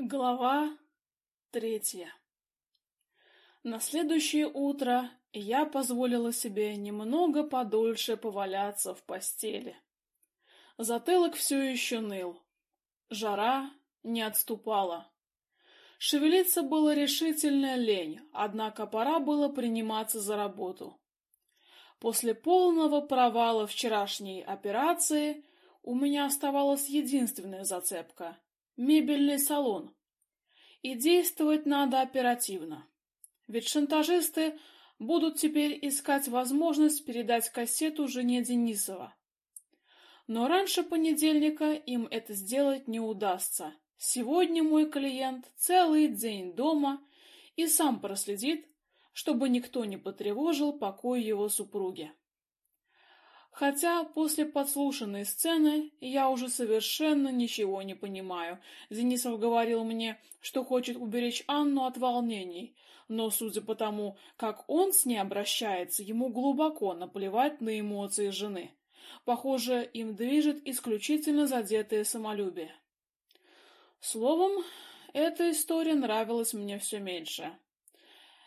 Глава третья На следующее утро я позволила себе немного подольше поваляться в постели. Затылок все еще ныл. Жара не отступала. Шевелиться было решительно лень, однако пора было приниматься за работу. После полного провала вчерашней операции у меня оставалась единственная зацепка — мебельный салон. И действовать надо оперативно. Ведь шантажисты будут теперь искать возможность передать кассету жене Денисова. Но раньше понедельника им это сделать не удастся. Сегодня мой клиент целый день дома и сам проследит, чтобы никто не потревожил покой его супруги. Хотя после подслушанной сцены я уже совершенно ничего не понимаю. Денисов говорил мне, что хочет уберечь Анну от волнений, но, судя по тому, как он с ней обращается, ему глубоко наплевать на эмоции жены. Похоже, им движет исключительно задетое самолюбие. Словом, эта история нравилась мне все меньше.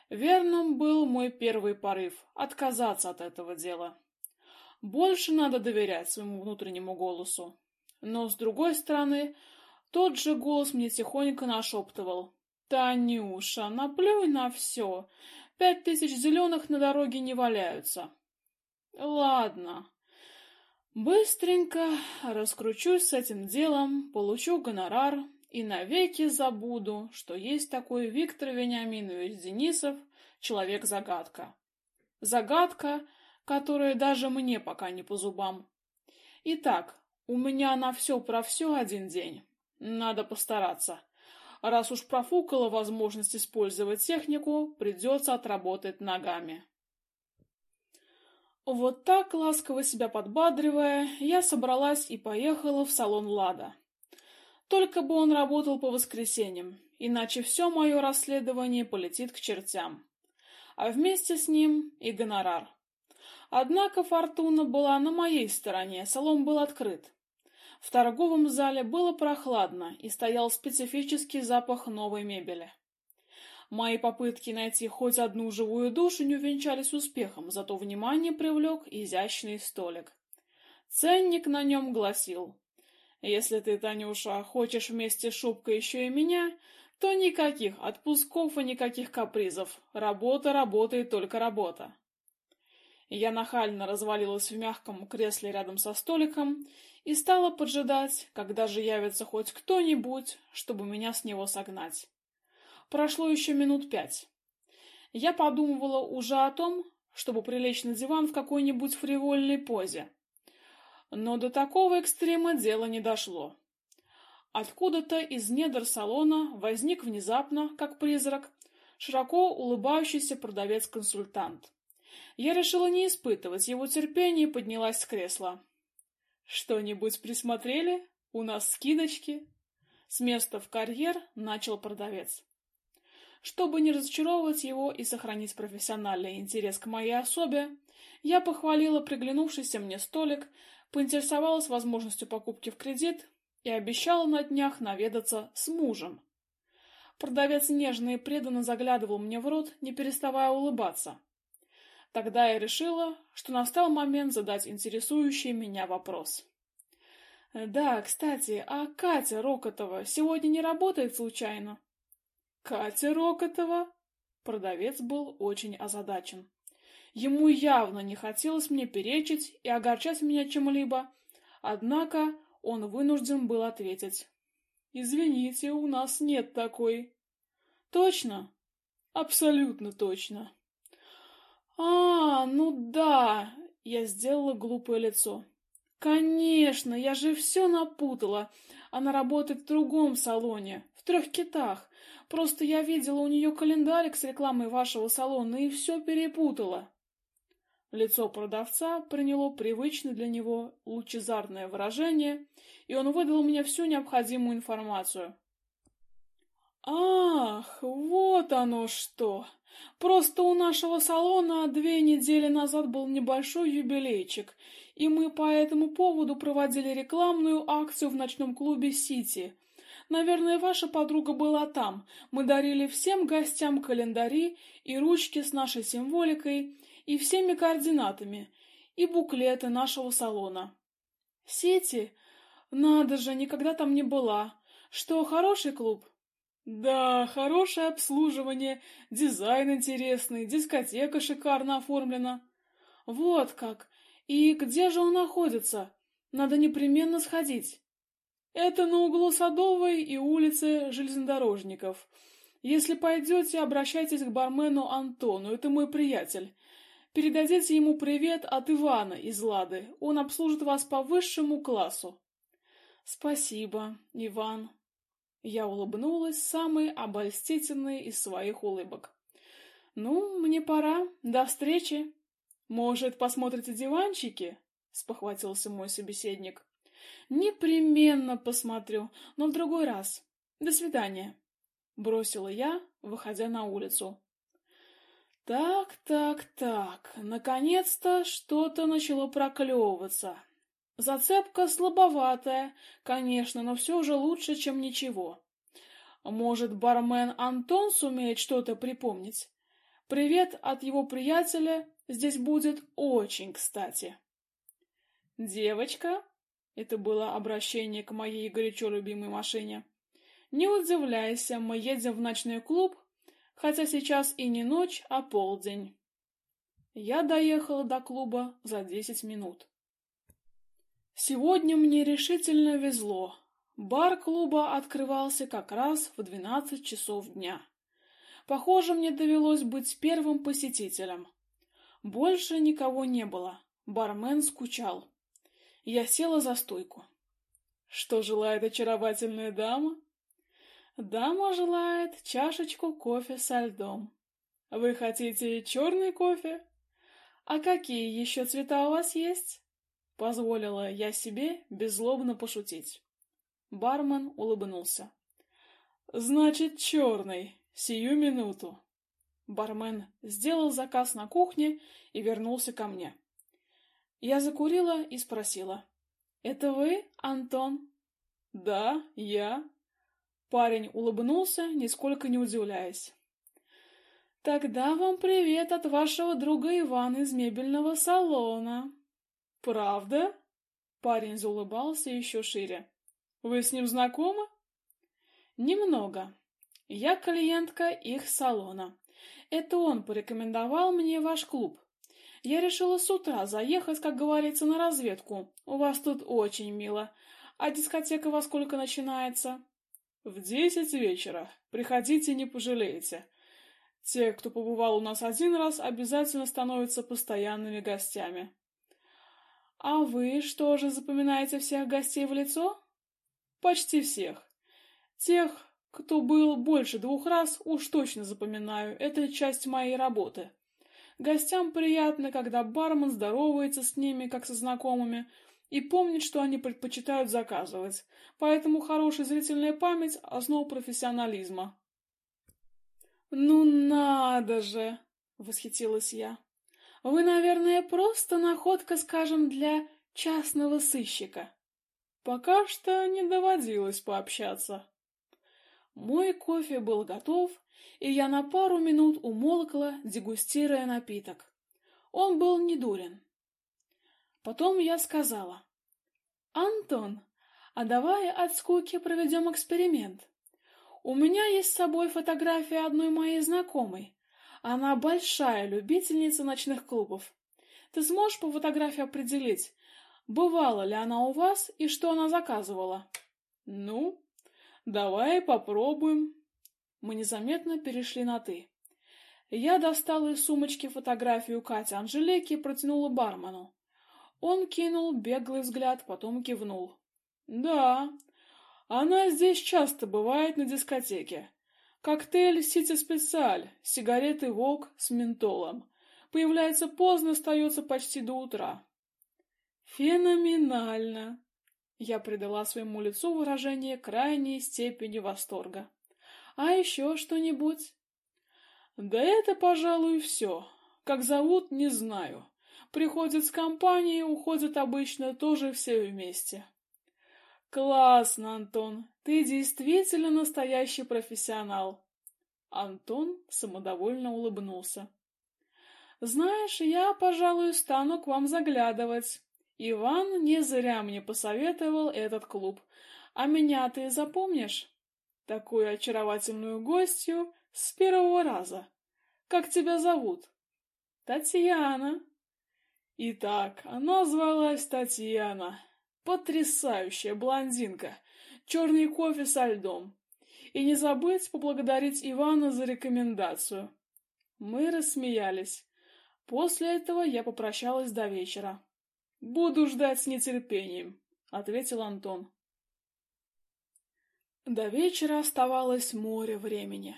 Верным был мой первый порыв — отказаться от этого дела. Больше надо доверять своему внутреннему голосу. Но, с другой стороны, тот же голос мне тихонько нашептывал. «Танюша, наплюй на все. Пять тысяч зеленых на дороге не валяются». «Ладно. Быстренько раскручусь с этим делом, получу гонорар и навеки забуду, что есть такой Виктор Вениаминович Денисов, человек-загадка. Загадка — которая даже мне пока не по зубам. Итак, у меня на все про все один день. Надо постараться. Раз уж профукала возможность использовать технику, придется отработать ногами. Вот так, ласково себя подбадривая, я собралась и поехала в салон Лада. Только бы он работал по воскресеньям, иначе все мое расследование полетит к чертям. А вместе с ним и гонорар. Однако фортуна была на моей стороне, салон был открыт. В торговом зале было прохладно и стоял специфический запах новой мебели. Мои попытки найти хоть одну живую душу не увенчались успехом, зато внимание привлек изящный столик. Ценник на нем гласил: "Если ты, Танюша, хочешь вместе с шубкой еще и меня, то никаких отпусков и никаких капризов. Работа, работа и только работа". Я нахально развалилась в мягком кресле рядом со столиком и стала поджидать, когда же явится хоть кто-нибудь, чтобы меня с него согнать. Прошло еще минут пять. Я подумывала уже о том, чтобы прилечь на диван в какой-нибудь фривольной позе. Но до такого экстрема дело не дошло. Откуда-то из недр салона возник внезапно, как призрак, широко улыбающийся продавец-консультант. Я решила не испытывать его терпения и поднялась с кресла. Что-нибудь присмотрели? У нас скидочки. С места в карьер начал продавец. Чтобы не разочаровывать его и сохранить профессиональный интерес к моей особе, я похвалила приглянувшийся мне столик, поинтересовалась возможностью покупки в кредит и обещала на днях наведаться с мужем. Продавец нежно и преданно заглядывал мне в рот, не переставая улыбаться. Тогда я решила, что настал момент задать интересующий меня вопрос. Да, кстати, а Катя Рокотова сегодня не работает случайно? Катя Рокотова? Продавец был очень озадачен. Ему явно не хотелось мне перечить и огорчать меня чем-либо, однако он вынужден был ответить. Извините, у нас нет такой. Точно? Абсолютно точно. А, ну да, я сделала глупое лицо. Конечно, я же все напутала. Она работает в другом салоне, в трех китах. Просто я видела у нее календарик с рекламой вашего салона и все перепутала. Лицо продавца приняло привычное для него лучезарное выражение, и он выдал мне всю необходимую информацию. Ах, вот оно что! Просто у нашего салона две недели назад был небольшой юбилейчик, и мы по этому поводу проводили рекламную акцию в ночном клубе «Сити». Наверное, ваша подруга была там. Мы дарили всем гостям календари и ручки с нашей символикой и всеми координатами, и буклеты нашего салона. Сети? Надо же, никогда там не была. Что, хороший клуб? Да, хорошее обслуживание, дизайн интересный, дискотека шикарно оформлена. Вот как. И где же он находится? Надо непременно сходить. Это на углу Садовой и улицы Железнодорожников. Если пойдете, обращайтесь к бармену Антону, это мой приятель. Передадите ему привет от Ивана из Лады. Он обслужит вас по высшему классу. Спасибо, Иван. Я улыбнулась самой обольстительной из своих улыбок. Ну, мне пора. До встречи. Может, посмотрите диванчики? спохватился мой собеседник. Непременно посмотрю, но в другой раз. До свидания, бросила я, выходя на улицу. Так, так, так. Наконец-то что-то начало проклевываться. Зацепка слабоватая, конечно, но все же лучше, чем ничего. Может, бармен Антон сумеет что-то припомнить? Привет от его приятеля здесь будет очень кстати. Девочка, это было обращение к моей горячо любимой машине. Не удивляйся, мы едем в ночной клуб, хотя сейчас и не ночь, а полдень. Я доехала до клуба за десять минут. Сегодня мне решительно везло. Бар клуба открывался как раз в двенадцать часов дня. Похоже, мне довелось быть первым посетителем. Больше никого не было. Бармен скучал. Я села за стойку. Что желает очаровательная дама? Дама желает чашечку кофе со льдом. Вы хотите черный кофе? А какие еще цвета у вас есть? Позволила я себе беззлобно пошутить. Бармен улыбнулся. Значит, черный. Сию минуту. Бармен сделал заказ на кухне и вернулся ко мне. Я закурила и спросила: "Это вы, Антон?" "Да, я". Парень улыбнулся, нисколько не удивляясь. Тогда вам привет от вашего друга Ивана из мебельного салона. Правда? Парень заулыбался еще шире. Вы с ним знакомы? Немного. Я клиентка их салона. Это он порекомендовал мне ваш клуб. Я решила с утра заехать, как говорится, на разведку. У вас тут очень мило. А дискотека во сколько начинается? В десять вечера. Приходите, не пожалеете. Те, кто побывал у нас один раз, обязательно становятся постоянными гостями. А вы что же запоминаете всех гостей в лицо? Почти всех. Тех, кто был больше двух раз, уж точно запоминаю. Это часть моей работы. Гостям приятно, когда бармен здоровается с ними, как со знакомыми, и помнит, что они предпочитают заказывать. Поэтому хорошая зрительная память — основа профессионализма. «Ну надо же!» — восхитилась я. Вы, наверное, просто находка, скажем, для частного сыщика. Пока что не доводилось пообщаться. Мой кофе был готов, и я на пару минут умолкла, дегустируя напиток. Он был недурен. Потом я сказала: "Антон, а давай от скуки проведем эксперимент. У меня есть с собой фотография одной моей знакомой. Она большая любительница ночных клубов. Ты сможешь по фотографии определить, бывала ли она у вас и что она заказывала? Ну, давай попробуем. Мы незаметно перешли на ты. Я достала из сумочки фотографию Кати Анжелики и протянула бармену. Он кинул беглый взгляд, потом кивнул. Да, она здесь часто бывает на дискотеке. Коктейль Сити Специаль, сигареты Вок с ментолом. Появляется поздно, остается почти до утра. Феноменально. Я придала своему лицу выражение крайней степени восторга. А еще что-нибудь? Да это, пожалуй, все. Как зовут, не знаю. Приходит с компанией, уходят обычно тоже все вместе. Классно, Антон. Ты действительно настоящий профессионал. Антон самодовольно улыбнулся. Знаешь, я, пожалуй, стану к вам заглядывать. Иван не зря мне посоветовал этот клуб. А меня ты запомнишь? Такую очаровательную гостью с первого раза. Как тебя зовут? Татьяна. Итак, она звалась Татьяна. Потрясающая блондинка. Черный кофе со льдом. И не забыть поблагодарить Ивана за рекомендацию. Мы рассмеялись. После этого я попрощалась до вечера. Буду ждать с нетерпением, ответил Антон. До вечера оставалось море времени.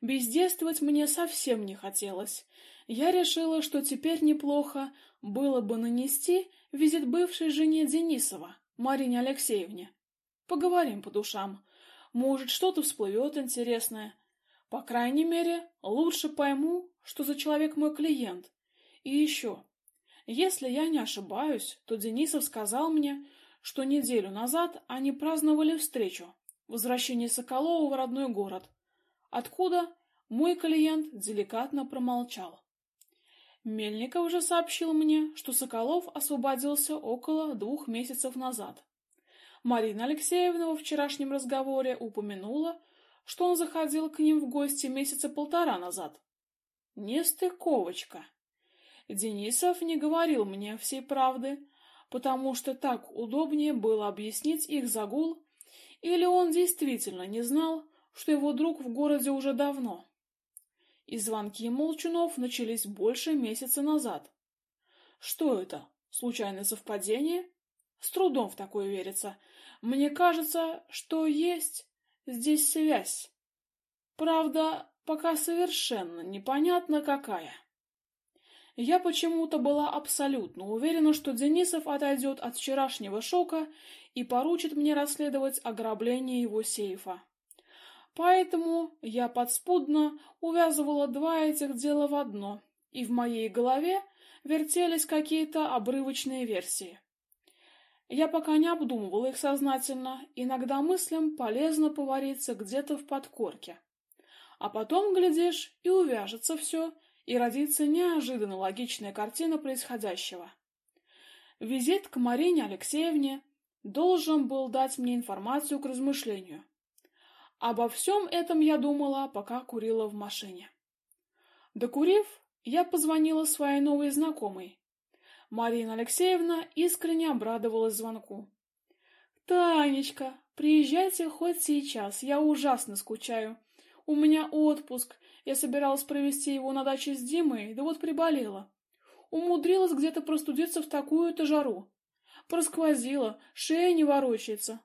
Бездействовать мне совсем не хотелось. Я решила, что теперь неплохо было бы нанести визит бывшей жене Денисова, Марине Алексеевне. Поговорим по душам. Может, что-то всплывет интересное. По крайней мере, лучше пойму, что за человек мой клиент. И еще. Если я не ошибаюсь, то Денисов сказал мне, что неделю назад они праздновали встречу, возвращение Соколова в родной город. Откуда мой клиент деликатно промолчал. Мельников уже сообщил мне, что Соколов освободился около двух месяцев назад. Марина Алексеевна во вчерашнем разговоре упомянула, что он заходил к ним в гости месяца полтора назад. Нестыковочка. Денисов не говорил мне всей правды, потому что так удобнее было объяснить их загул, или он действительно не знал, что его друг в городе уже давно. И звонки Молчунов начались больше месяца назад. Что это? Случайное совпадение? С трудом в такое верится. Мне кажется, что есть здесь связь. Правда, пока совершенно непонятно какая. Я почему-то была абсолютно уверена, что Денисов отойдет от вчерашнего шока и поручит мне расследовать ограбление его сейфа. Поэтому я подспудно увязывала два этих дела в одно, и в моей голове вертелись какие-то обрывочные версии. Я пока не обдумывала их сознательно, иногда мыслям полезно повариться где-то в подкорке. А потом, глядишь, и увяжется все, и родится неожиданно логичная картина происходящего. Визит к Марине Алексеевне должен был дать мне информацию к размышлению. Обо всем этом я думала, пока курила в машине. Докурив, я позвонила своей новой знакомой, Марина Алексеевна искренне обрадовалась звонку. «Танечка, приезжайте хоть сейчас, я ужасно скучаю. У меня отпуск, я собиралась провести его на даче с Димой, да вот приболела. Умудрилась где-то простудиться в такую-то жару. Просквозила, шея не ворочается.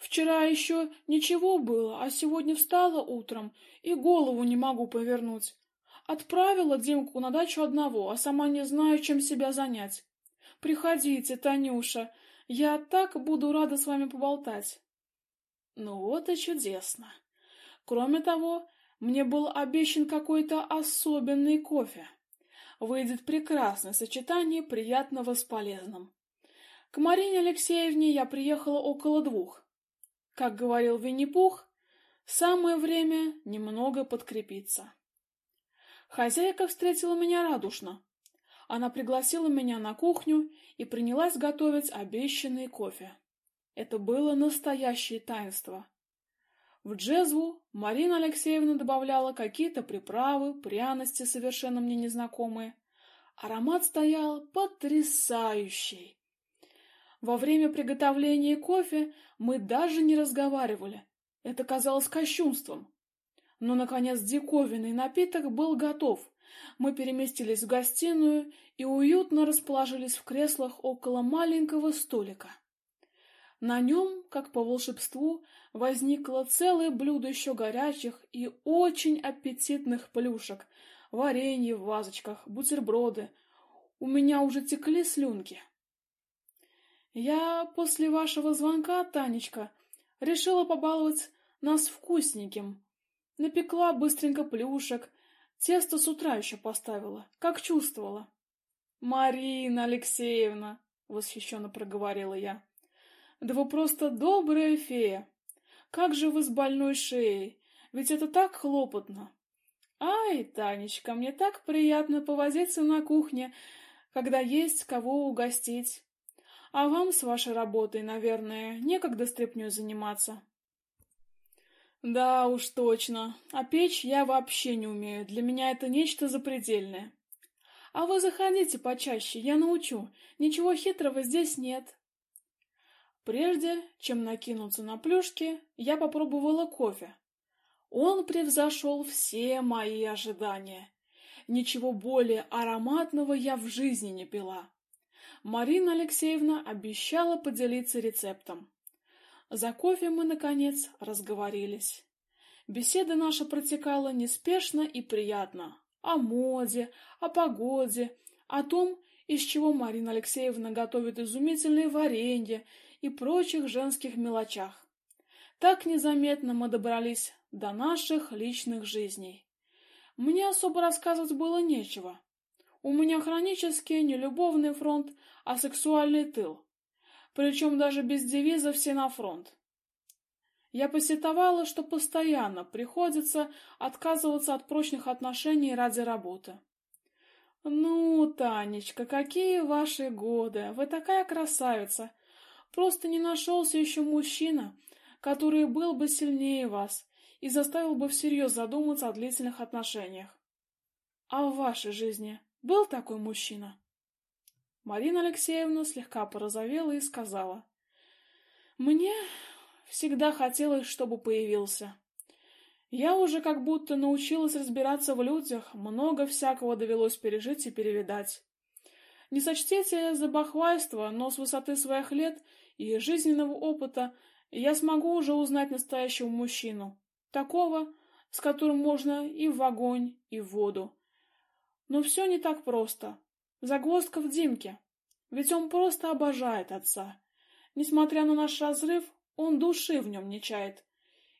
Вчера еще ничего было, а сегодня встала утром и голову не могу повернуть. Отправила Димку на дачу одного, а сама не знаю, чем себя занять. Приходите, Танюша, я так буду рада с вами поболтать. Ну вот и чудесно. Кроме того, мне был обещан какой-то особенный кофе. Выйдет прекрасное сочетание приятного с полезным. К Марине Алексеевне я приехала около двух. Как говорил Винни-Пух, самое время немного подкрепиться. Хозяйка встретила меня радушно. Она пригласила меня на кухню и принялась готовить обещанный кофе. Это было настоящее таинство. В джезву Марина Алексеевна добавляла какие-то приправы, пряности, совершенно мне незнакомые. Аромат стоял потрясающий. Во время приготовления кофе мы даже не разговаривали. Это казалось кощунством. Но, наконец, диковинный напиток был готов. Мы переместились в гостиную и уютно расположились в креслах около маленького столика. На нем, как по волшебству, возникло целое блюдо еще горячих и очень аппетитных плюшек, варенье в вазочках, бутерброды. У меня уже текли слюнки. Я после вашего звонка, Танечка, решила побаловать нас вкусненьким, Напекла быстренько плюшек, тесто с утра еще поставила, как чувствовала. Марина Алексеевна, восхищенно проговорила я. Да вы просто добрая фея! Как же вы с больной шеей? Ведь это так хлопотно. Ай, Танечка, мне так приятно повозиться на кухне, когда есть кого угостить. А вам с вашей работой, наверное, некогда стряпнёй заниматься. Да уж точно. А печь я вообще не умею. Для меня это нечто запредельное. А вы заходите почаще, я научу. Ничего хитрого здесь нет. Прежде чем накинуться на плюшки, я попробовала кофе. Он превзошел все мои ожидания. Ничего более ароматного я в жизни не пила. Марина Алексеевна обещала поделиться рецептом. За кофе мы, наконец, разговорились. Беседа наша протекала неспешно и приятно. О моде, о погоде, о том, из чего Марина Алексеевна готовит изумительные варенья и прочих женских мелочах. Так незаметно мы добрались до наших личных жизней. Мне особо рассказывать было нечего. У меня хронический не любовный фронт, а сексуальный тыл. Причем даже без девиза «все на фронт». Я посетовала, что постоянно приходится отказываться от прочных отношений ради работы. Ну, Танечка, какие ваши годы! Вы такая красавица! Просто не нашелся еще мужчина, который был бы сильнее вас и заставил бы всерьез задуматься о длительных отношениях. А в вашей жизни был такой мужчина? Марина Алексеевна слегка порозовела и сказала: "Мне всегда хотелось, чтобы появился. Я уже как будто научилась разбираться в людях, много всякого довелось пережить и перевидать. Не сочтите за бахвальство, но с высоты своих лет и жизненного опыта я смогу уже узнать настоящего мужчину, такого, с которым можно и в огонь, и в воду. Но все не так просто. Загвоздка в Димке. Ведь он просто обожает отца. Несмотря на наш разрыв, он души в нем не чает.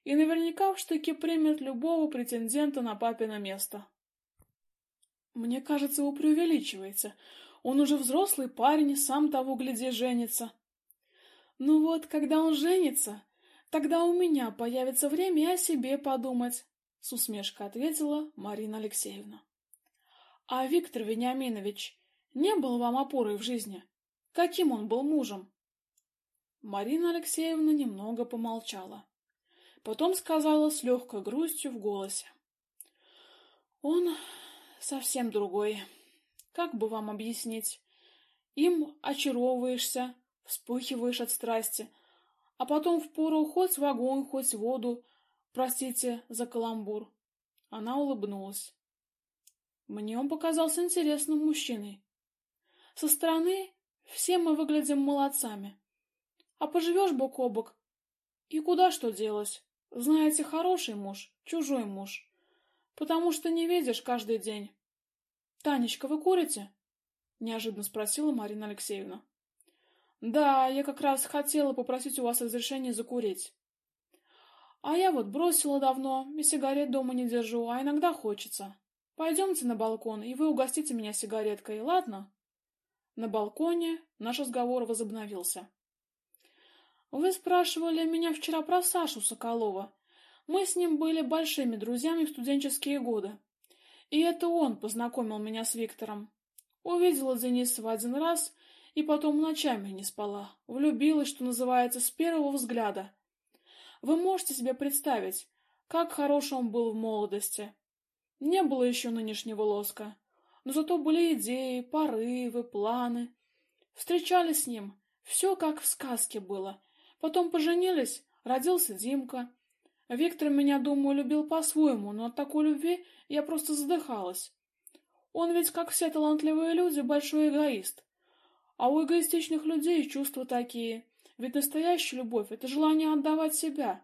И наверняка в штыки примет любого претендента на папино место. Мне кажется, вы преувеличиваете. Он уже взрослый парень, сам того гляди женится. Ну вот, когда он женится, тогда у меня появится время о себе подумать, с усмешкой ответила Марина Алексеевна. А Виктор Вениаминович не был вам опорой в жизни? Каким он был мужем? Марина Алексеевна немного помолчала. Потом сказала с легкой грустью в голосе. Он совсем другой. Как бы вам объяснить? Им очаровываешься, вспыхиваешь от страсти, а потом впору хоть в огонь, хоть в воду, простите за каламбур. Она улыбнулась. Мне он показался интересным мужчиной. Со стороны все мы выглядим молодцами. А поживешь бок о бок, и куда что делать? Знаете, хороший муж, чужой муж. Потому что не видишь каждый день. Танечка, вы курите? неожиданно спросила Марина Алексеевна. Да, я как раз хотела попросить у вас разрешения закурить. А я вот бросила давно, и сигарет дома не держу, а иногда хочется. Пойдемте на балкон, и вы угостите меня сигареткой, ладно? На балконе наш разговор возобновился. Вы спрашивали меня вчера про Сашу Соколова. Мы с ним были большими друзьями в студенческие годы. И это он познакомил меня с Виктором. Увидела Денисова один раз и потом ночами не спала. Влюбилась, что называется, с первого взгляда. Вы можете себе представить, как хорош он был в молодости. Не было еще нынешнего лоска, но зато были идеи, порывы, планы. Встречались с ним, все как в сказке было. Потом поженились, родился Димка. Виктор меня, думаю, любил по-своему, но от такой любви я просто задыхалась. Он ведь, как все талантливые люди, большой эгоист. А у эгоистичных людей чувства такие. Ведь настоящая любовь — это желание отдавать себя.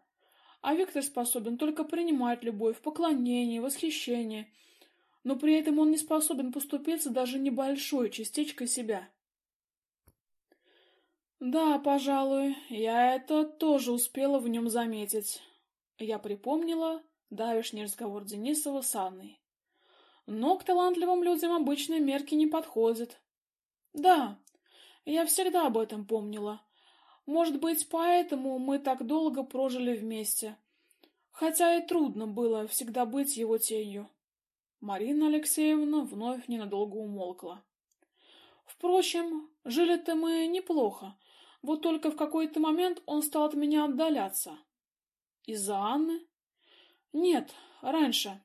А Виктор способен только принимать любовь, поклонение, восхищение. Но при этом он не способен поступиться даже небольшой частичкой себя. Да, пожалуй, я это тоже успела в нем заметить. Я припомнила давешний разговор Денисова с Анной. Но к талантливым людям обычные мерки не подходят. Да, я всегда об этом помнила. Может быть, поэтому мы так долго прожили вместе. Хотя и трудно было всегда быть его тенью. Марина Алексеевна вновь ненадолго умолкла. Впрочем, жили-то мы неплохо, вот только в какой-то момент он стал от меня отдаляться. Из-за Анны? Нет, раньше.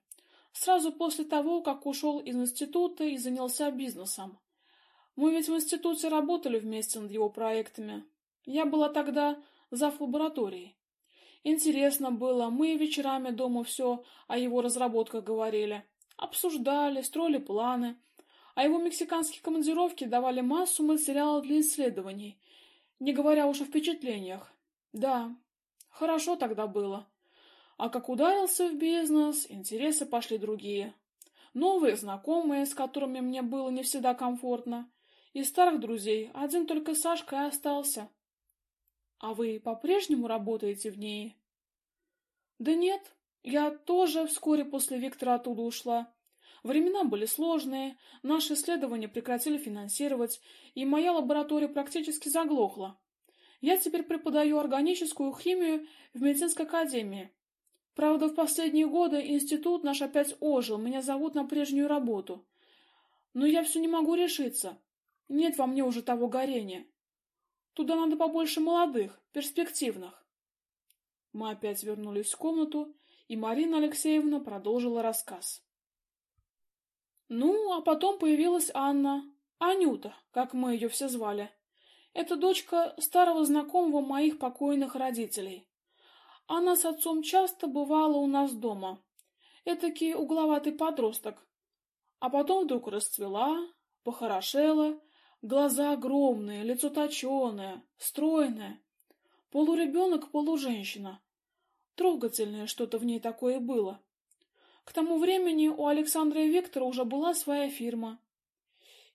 Сразу после того, как ушел из института и занялся бизнесом. Мы ведь в институте работали вместе над его проектами. Я была тогда зав. лабораторией. Интересно было, мы вечерами дома все о его разработках говорили, обсуждали, строили планы, а его мексиканские командировки давали массу материала для исследований, не говоря уж о впечатлениях. Да, хорошо тогда было. А как ударился в бизнес, интересы пошли другие. Новые знакомые, с которыми мне было не всегда комфортно. Из старых друзей один только Сашка и остался. А вы по-прежнему работаете в ней? Да нет, я тоже вскоре после Виктора оттуда ушла. Времена были сложные, наши исследования прекратили финансировать, и моя лаборатория практически заглохла. Я теперь преподаю органическую химию в медицинской академии. Правда, в последние годы институт наш опять ожил, меня зовут на прежнюю работу. Но я все не могу решиться. Нет во мне уже того горения. Туда надо побольше молодых, перспективных. Мы опять вернулись в комнату, и Марина Алексеевна продолжила рассказ. Ну, а потом появилась Анна, Анюта, как мы ее все звали. Это дочка старого знакомого моих покойных родителей. Она с отцом часто бывала у нас дома. Этакий угловатый подросток. А потом вдруг расцвела, похорошела, глаза огромные, лицо точеное, стройное. Полуребенок, полуженщина. Трогательное что-то в ней такое было. К тому времени у Александра и Виктора уже была своя фирма.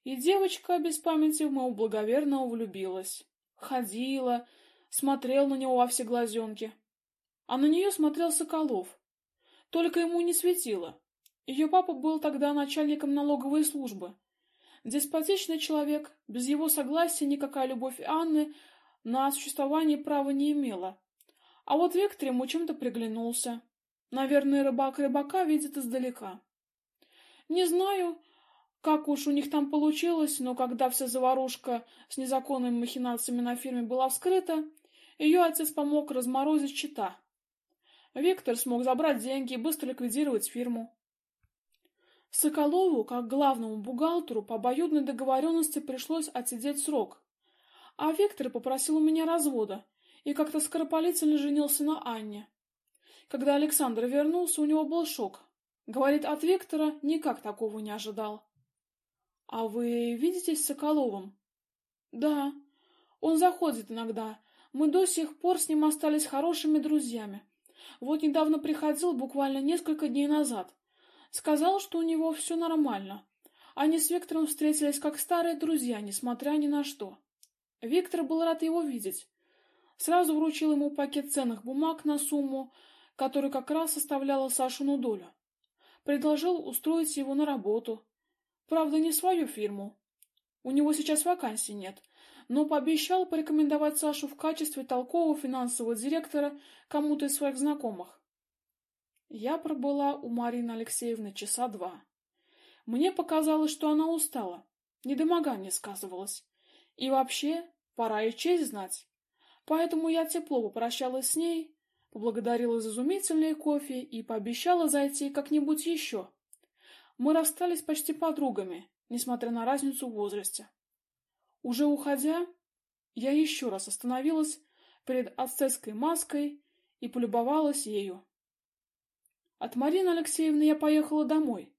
И девочка без памяти в моего благоверного влюбилась. Ходила, смотрела на него во все глазенки. А на нее смотрел Соколов. Только ему не светило. Ее папа был тогда начальником налоговой службы. Деспотичный человек, без его согласия никакая любовь Анны на существование права не имела. А вот Виктор ему чем-то приглянулся. Наверное, рыбак рыбака видит издалека. Не знаю, как уж у них там получилось, но когда вся заварушка с незаконными махинациями на фирме была вскрыта, ее отец помог разморозить счета. Виктор смог забрать деньги и быстро ликвидировать фирму. Соколову, как главному бухгалтеру, по обоюдной договоренности пришлось отсидеть срок. А Виктор попросил у меня развода и как-то скоропалительно женился на Анне. Когда Александр вернулся, у него был шок. Говорит, от Виктора никак такого не ожидал. — А вы видитесь с Соколовым? — Да. Он заходит иногда. Мы до сих пор с ним остались хорошими друзьями. Вот недавно приходил, буквально несколько дней назад. Сказал, что у него все нормально. Они с Виктором встретились как старые друзья, несмотря ни на что. Виктор был рад его видеть. Сразу вручил ему пакет ценных бумаг на сумму, который как раз составляла Сашину долю. Предложил устроить его на работу. Правда, не свою фирму. У него сейчас вакансий нет, но пообещал порекомендовать Сашу в качестве толкового финансового директора кому-то из своих знакомых. Я пробыла у Марины Алексеевны часа два. Мне показалось, что она устала, недомогание сказывалось. И вообще, пора и честь знать. Поэтому я тепло попрощалась с ней поблагодарила за изумительный кофе и пообещала зайти как-нибудь еще. Мы расстались почти подругами, несмотря на разницу в возрасте. Уже уходя, я еще раз остановилась перед ацтекской маской и полюбовалась ею. От Марины Алексеевны я поехала домой.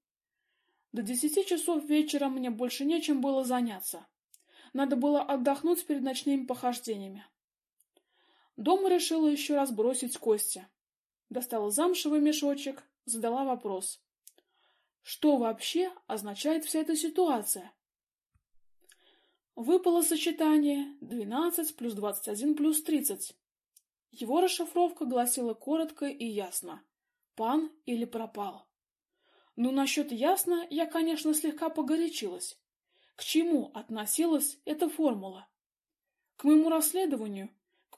До десяти часов вечера мне больше нечем было заняться. Надо было отдохнуть перед ночными похождениями. Дома решила еще раз бросить кости. Достала замшевый мешочек, задала вопрос. Что вообще означает вся эта ситуация? Выпало сочетание 12 плюс 21 плюс 30. Его расшифровка гласила коротко и ясно. Пан или пропал. Ну, насчет ясно я, конечно, слегка погорячилась. К чему относилась эта формула? К моему расследованию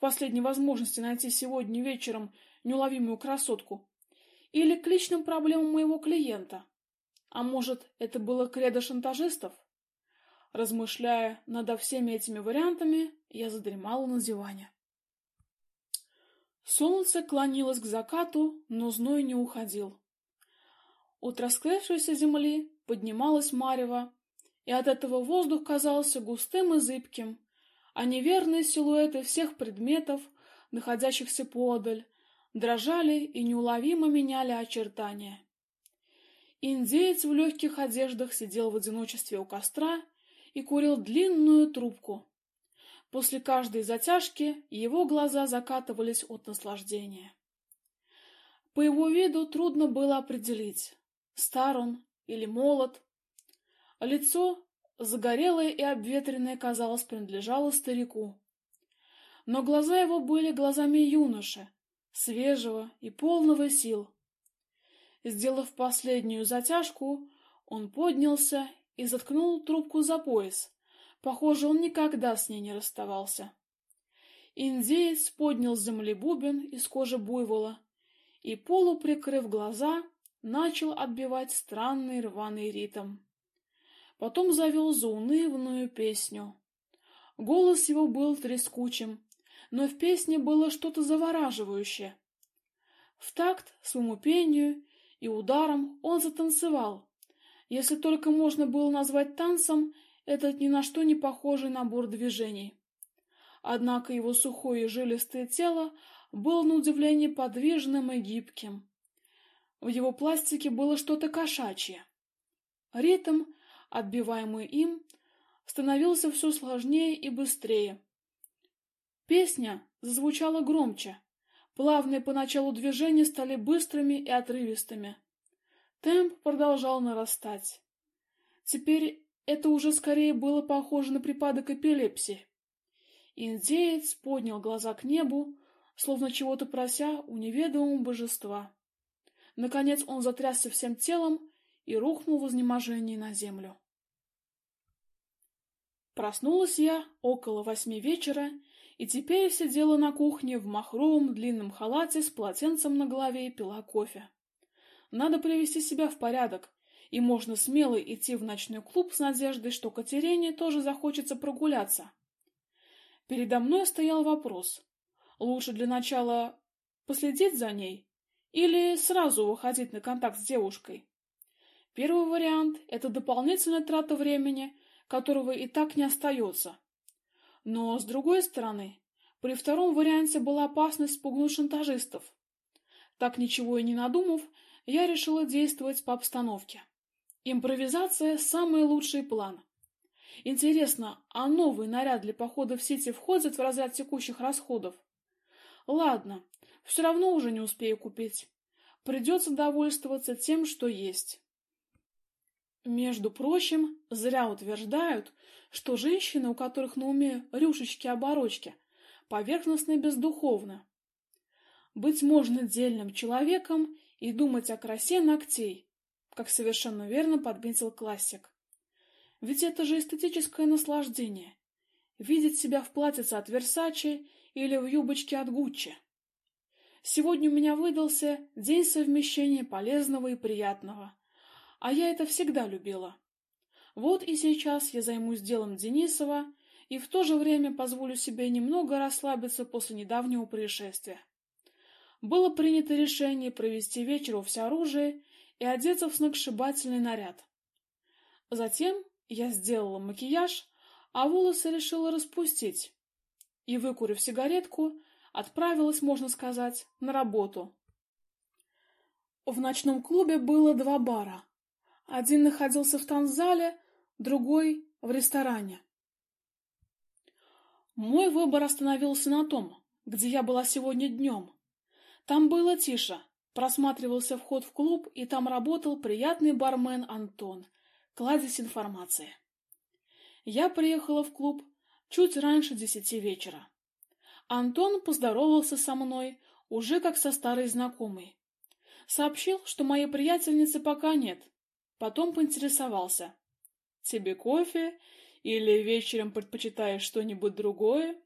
последней возможности найти сегодня вечером неуловимую красотку, или к личным проблемам моего клиента. А может, это было кредо шантажистов? Размышляя над всеми этими вариантами, я задремала на диване. Солнце клонилось к закату, но зной не уходил. От раскрывшейся земли поднималась марево, и от этого воздух казался густым и зыбким, а неверные силуэты всех предметов, находящихся подаль, дрожали и неуловимо меняли очертания. Индеец в легких одеждах сидел в одиночестве у костра и курил длинную трубку. После каждой затяжки его глаза закатывались от наслаждения. По его виду трудно было определить, стар он или молод. Лицо, загорелое и обветренное, казалось, принадлежало старику. Но глаза его были глазами юноши, свежего и полного сил. Сделав последнюю затяжку, он поднялся и заткнул трубку за пояс. Похоже, он никогда с ней не расставался. Индеец поднял с земли бубен из кожи буйвола и, полуприкрыв глаза, начал отбивать странный рваный ритм. Потом завел заунывную песню. Голос его был трескучим, но в песне было что-то завораживающее. В такт своему пению и ударом он затанцевал. Если только можно было назвать танцем этот ни на что не похожий набор движений. Однако его сухое и жилистое тело было на удивление подвижным и гибким. В его пластике было что-то кошачье. Ритм, отбиваемый им, становился все сложнее и быстрее. Песня зазвучала громче. Плавные поначалу движения стали быстрыми и отрывистыми. Темп продолжал нарастать. Теперь это уже скорее было похоже на припадок эпилепсии. Индеец поднял глаза к небу, словно чего-то прося у неведомого божества. Наконец он затрясся всем телом и рухнул в изнеможении на землю. Проснулась я около восьми вечера и теперь сидела на кухне в махровом длинном халате с полотенцем на голове и пила кофе. Надо привести себя в порядок, и можно смело идти в ночной клуб с надеждой, что Катерине тоже захочется прогуляться. Передо мной стоял вопрос. Лучше для начала последить за ней или сразу выходить на контакт с девушкой? Первый вариант — это дополнительная трата времени, которого и так не остается. Но, с другой стороны, при втором варианте была опасность спугнуть шантажистов. Так ничего и не надумав, я решила действовать по обстановке. Импровизация – самый лучший план. Интересно, а новый наряд для похода в сети входит в разряд текущих расходов? Ладно, все равно уже не успею купить. Придется довольствоваться тем, что есть. Между прочим, зря утверждают, что женщины, у которых на уме рюшечки-оборочки, поверхностно и бездуховны. Быть можно дельным человеком и думать о красе ногтей, как совершенно верно подметил классик. Ведь это же эстетическое наслаждение — видеть себя в платьице от Версачи или в юбочке от Гуччи. Сегодня у меня выдался день совмещения полезного и приятного — а я это всегда любила. Вот и сейчас я займусь делом Денисова и в то же время позволю себе немного расслабиться после недавнего происшествия. Было принято решение провести вечер у всеоружия и одеться в сногсшибательный наряд. Затем я сделала макияж, а волосы решила распустить. И, выкурив сигаретку, отправилась, можно сказать, на работу. В ночном клубе было два бара. Один находился в танзале, другой — в ресторане. Мой выбор остановился на том, где я была сегодня днем. Там было тише, просматривался вход в клуб, и там работал приятный бармен Антон, кладезь информации. Я приехала в клуб чуть раньше десяти вечера. Антон поздоровался со мной уже как со старой знакомой. Сообщил, что моей приятельницы пока нет, Потом поинтересовался. «Тебе кофе? Или вечером предпочитаешь что-нибудь другое?»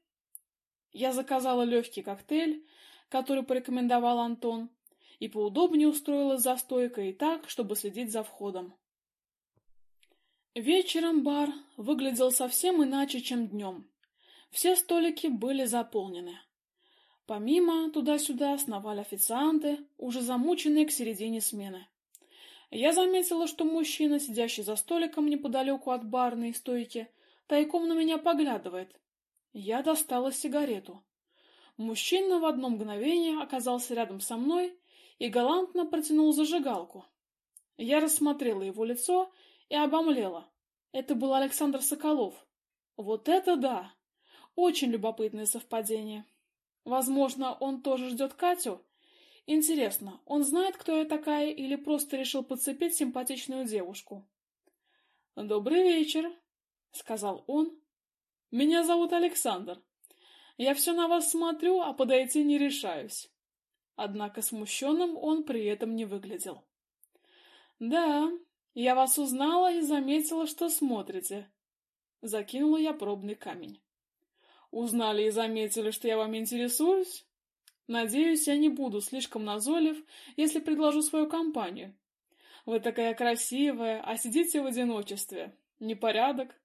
Я заказала легкий коктейль, который порекомендовал Антон, и поудобнее устроилась за стойкой так, чтобы следить за входом. Вечером бар выглядел совсем иначе, чем днем. Все столики были заполнены. Помимо туда-сюда сновали официанты, уже замученные к середине смены. Я заметила, что мужчина, сидящий за столиком неподалеку от барной стойки, тайком на меня поглядывает. Я достала сигарету. Мужчина в одно мгновение оказался рядом со мной и галантно протянул зажигалку. Я рассмотрела его лицо и обомлела. Это был Александр Соколов. Вот это да! Очень любопытное совпадение. Возможно, он тоже ждет Катю? Интересно, он знает, кто я такая, или просто решил подцепить симпатичную девушку? «Добрый вечер», — сказал он. «Меня зовут Александр. Я все на вас смотрю, а подойти не решаюсь». Однако смущенным он при этом не выглядел. «Да, я вас узнала и заметила, что смотрите». Закинула я пробный камень. «Узнали и заметили, что я вам интересуюсь?» Надеюсь, я не буду слишком назойлив, если предложу свою компанию. Вы такая красивая, а сидите в одиночестве. Непорядок.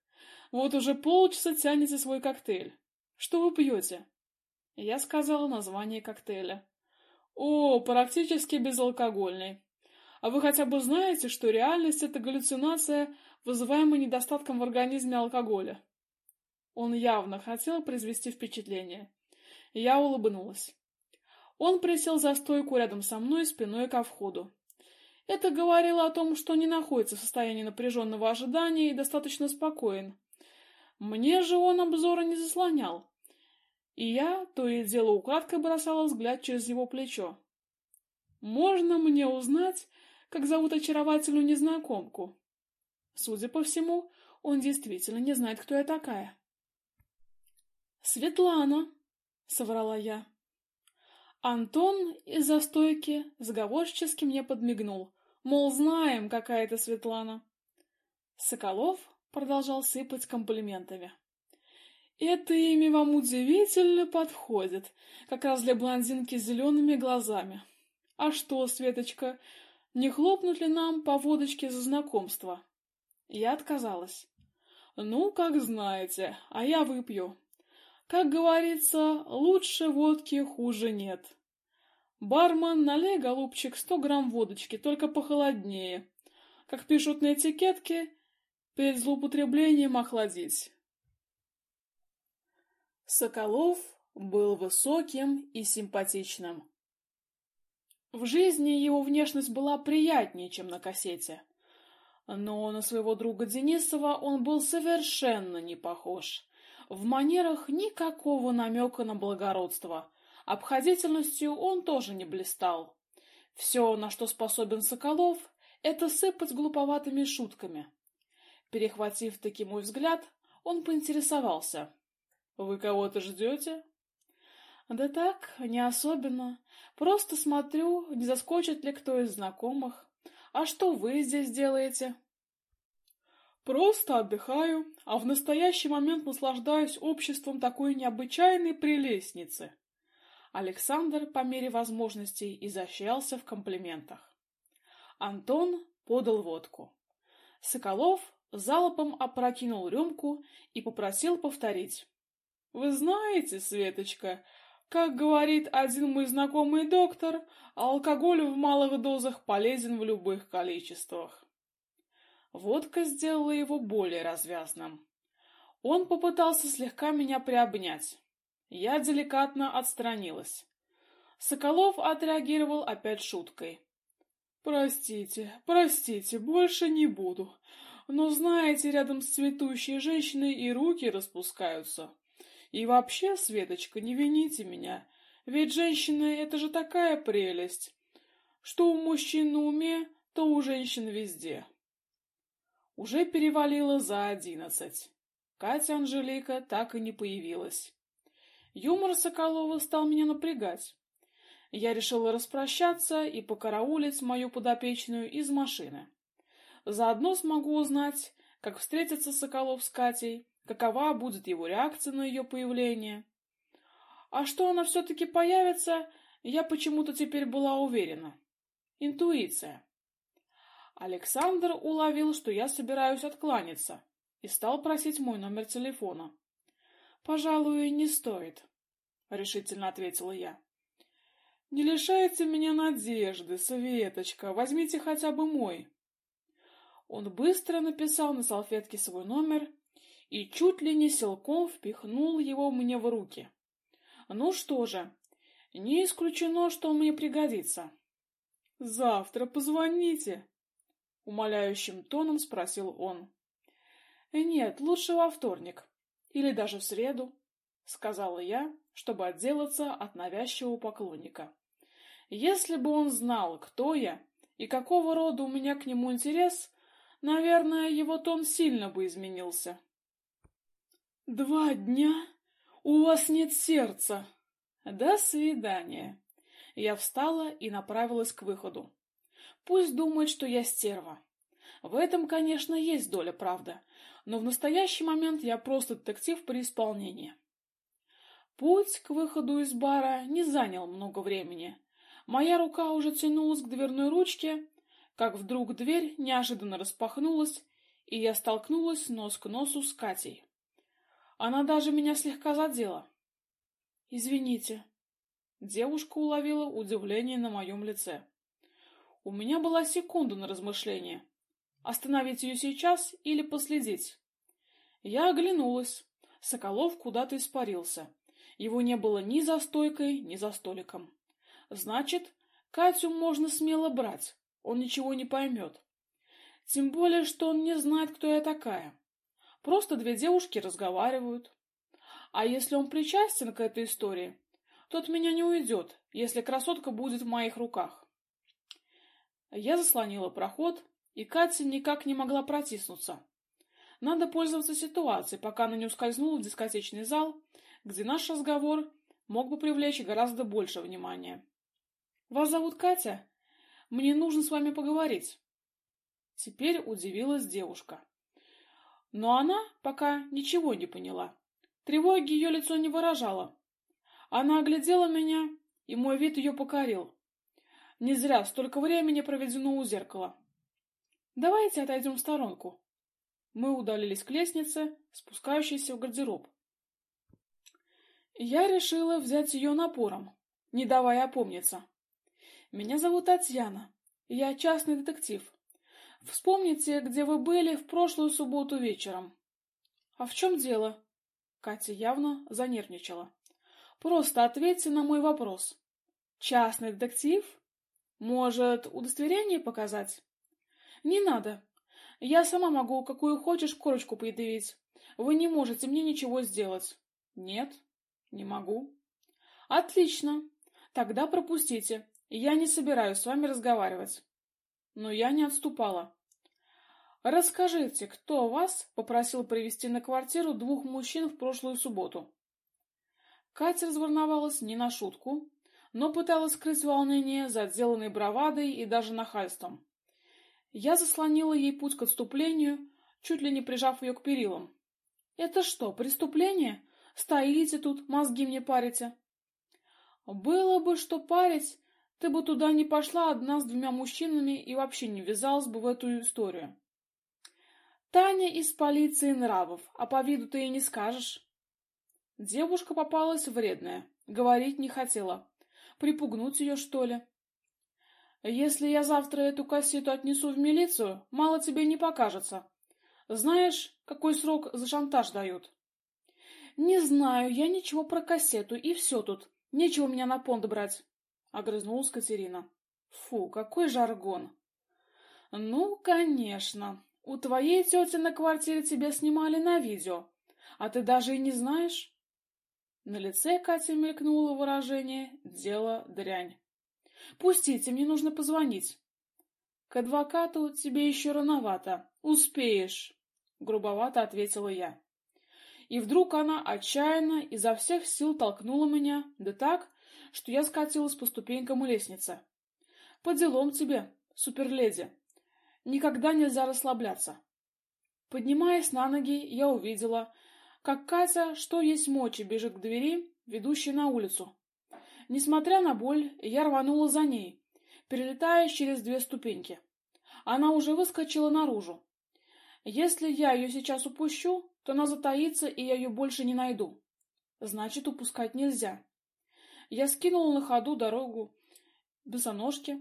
Вот уже полчаса тянете свой коктейль. Что вы пьете? Я сказала название коктейля. О, практически безалкогольный. А вы хотя бы знаете, что реальность — это галлюцинация, вызываемая недостатком в организме алкоголя? Он явно хотел произвести впечатление. Я улыбнулась. Он присел за стойку рядом со мной спиной ко входу. Это говорило о том, что не находится в состоянии напряженного ожидания и достаточно спокоен. Мне же он обзора не заслонял, и я то и дело украдкой бросала взгляд через его плечо. «Можно мне узнать, как зовут очаровательную незнакомку?» Судя по всему, он действительно не знает, кто я такая. «Светлана», — соврала я. Антон из-за стойки заговорчески мне подмигнул, мол, знаем, какая это Светлана. Соколов продолжал сыпать комплиментами. Это имя вам удивительно подходит, как раз для блондинки с зелеными глазами. А что, Светочка, не хлопнуть ли нам по водочке за знакомство? Я отказалась. Ну, как знаете, а я выпью. Как говорится, лучше водки хуже нет. Бармен, налей, голубчик, сто грамм водочки, только похолоднее. Как пишут на этикетке, перед злоупотреблением охладить. Соколов был высоким и симпатичным. В жизни его внешность была приятнее, чем на кассете. Но на своего друга Денисова он был совершенно не похож. В манерах никакого намека на благородство. Обходительностью он тоже не блистал. Все, на что способен Соколов, это сыпать глуповатыми шутками. Перехватив таки мой взгляд, он поинтересовался. «Вы кого-то ждете?» «Да так, не особенно. Просто смотрю, не заскочит ли кто из знакомых. А что вы здесь делаете?» Просто отдыхаю, а в настоящий момент наслаждаюсь обществом такой необычайной прелестницы. Александр по мере возможностей изощрялся в комплиментах. Антон подал водку. Соколов залпом опрокинул рюмку и попросил повторить. — Вы знаете, Светочка, как говорит один мой знакомый доктор, алкоголь в малых дозах полезен в любых количествах. Водка сделала его более развязным. Он попытался слегка меня приобнять. Я деликатно отстранилась. Соколов отреагировал опять шуткой. «Простите, простите, больше не буду. Но знаете, рядом с цветущей женщиной и руки распускаются. И вообще, Светочка, не вините меня, ведь женщина — это же такая прелесть. Что у мужчин на уме, то у женщин везде». Уже перевалило за одиннадцать. Катя Анжелика так и не появилась. Юмор Соколова стал меня напрягать. Я решила распрощаться и покараулить мою подопечную из машины. Заодно смогу узнать, как встретится Соколов с Катей, какова будет его реакция на ее появление. А что она все-таки появится, я почему-то теперь была уверена. Интуиция. Александр уловил, что я собираюсь откланяться, и стал просить мой номер телефона. «Пожалуй, не стоит», — решительно ответила я. «Не лишайте меня надежды, Светочка, возьмите хотя бы мой». Он быстро написал на салфетке свой номер и чуть ли не силком впихнул его мне в руки. Ну что же, не исключено, что он мне пригодится. «Завтра позвоните», — умоляющим тоном спросил он. «Нет, лучше во вторник. Или даже в среду», — сказала я, чтобы отделаться от навязчивого поклонника. Если бы он знал, кто я и какого рода у меня к нему интерес, наверное, его тон сильно бы изменился. «Два дня? У вас нет сердца!» «До свидания!» Я встала и направилась к выходу. Пусть думает, что я стерва. В этом, конечно, есть доля правды, но в настоящий момент я просто детектив при исполнении. Путь к выходу из бара не занял много времени. Моя рука уже тянулась к дверной ручке, как вдруг дверь неожиданно распахнулась, и я столкнулась нос к носу с Катей. Она даже меня слегка задела. «Извините». Девушка уловила удивление на моем лице. У меня была секунда на размышление. Остановить ее сейчас или последить? Я оглянулась. Соколов куда-то испарился. Его не было ни за стойкой, ни за столиком. Значит, Катю можно смело брать. Он ничего не поймет. Тем более, что он не знает, кто я такая. Просто две девушки разговаривают. А если он причастен к этой истории, тот меня не уйдет, если красотка будет в моих руках. Я заслонила проход, и Катя никак не могла протиснуться. Надо пользоваться ситуацией, пока она не ускользнула в дискотечный зал, где наш разговор мог бы привлечь гораздо больше внимания. «Вас зовут Катя? Мне нужно с вами поговорить». Теперь удивилась девушка. Но она пока ничего не поняла. Тревоги ее лицо не выражало. Она оглядела меня, и мой вид ее покорил. Не зря столько времени проведено у зеркала. Давайте отойдем в сторонку. Мы удалились к лестнице, спускающейся в гардероб. Я решила взять ее напором, не давая опомниться. Меня зовут Татьяна. Я частный детектив. Вспомните, где вы были в прошлую субботу вечером. А в чем дело? Катя явно занервничала. Просто ответьте на мой вопрос. Частный детектив? Может, удостоверение показать? Не надо. Я сама могу какую хочешь корочку предъявить. Вы не можете мне ничего сделать. Нет, не могу. Отлично. Тогда пропустите. Я не собираюсь с вами разговаривать. Но я не отступала. Расскажите, кто вас попросил привести на квартиру двух мужчин в прошлую субботу? Катя разволновалась не на шутку, но пыталась скрыть волнение за отделанной бравадой и даже нахальством. Я заслонила ей путь к отступлению, чуть ли не прижав ее к перилам. «Это что, преступление? Стоите тут, мозги мне парите». «Было бы что парить, ты бы туда не пошла одна с двумя мужчинами и вообще не ввязалась бы в эту историю». «Таня из полиции нравов, а по виду ты и не скажешь». Девушка попалась вредная, говорить не хотела. Припугнуть ее, что ли? Если я завтра эту кассету отнесу в милицию, мало тебе не покажется. Знаешь, какой срок за шантаж дают? Не знаю, я ничего про кассету, и все тут. Нечего меня на понт брать. Огрызнулась Катерина. Фу, какой жаргон. Ну, конечно. У твоей тети на квартире тебя снимали на видео, а ты даже и не знаешь? На лице Кати мелькнуло выражение «дело дрянь». «Пустите, мне нужно позвонить». «К адвокату тебе еще рановато. Успеешь», — грубовато ответила я. И вдруг она отчаянно изо всех сил толкнула меня, да так, что я скатилась по ступенькам у лестницы. «По делам тебе, суперледи. Никогда нельзя расслабляться». Поднимаясь на ноги, я увидела, как Катя, что есть мочи, бежит к двери, ведущей на улицу. Несмотря на боль, я рванула за ней, перелетая через две ступеньки. Она уже выскочила наружу. Если я ее сейчас упущу, то она затаится, и я ее больше не найду. Значит, упускать нельзя. Я скинула на ходу дорогу босоножки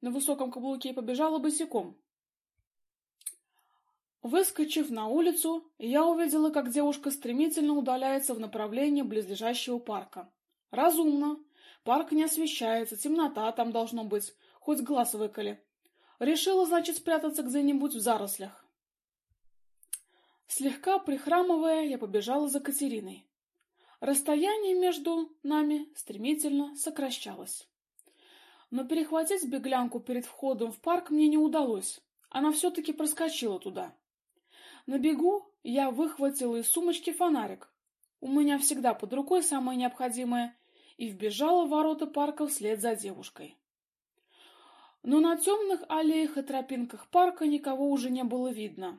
на высоком каблуке и побежала босиком. Выскочив на улицу, я увидела, как девушка стремительно удаляется в направлении близлежащего парка. Разумно. Парк не освещается, темнота там должно быть, хоть глаз выколи. Решила, значит, спрятаться где-нибудь в зарослях. Слегка прихрамывая, я побежала за Катериной. Расстояние между нами стремительно сокращалось. Но перехватить беглянку перед входом в парк мне не удалось. Она все-таки проскочила туда. На бегу я выхватила из сумочки фонарик. У меня всегда под рукой самое необходимое, и вбежала в ворота парка вслед за девушкой. Но на темных аллеях и тропинках парка никого уже не было видно.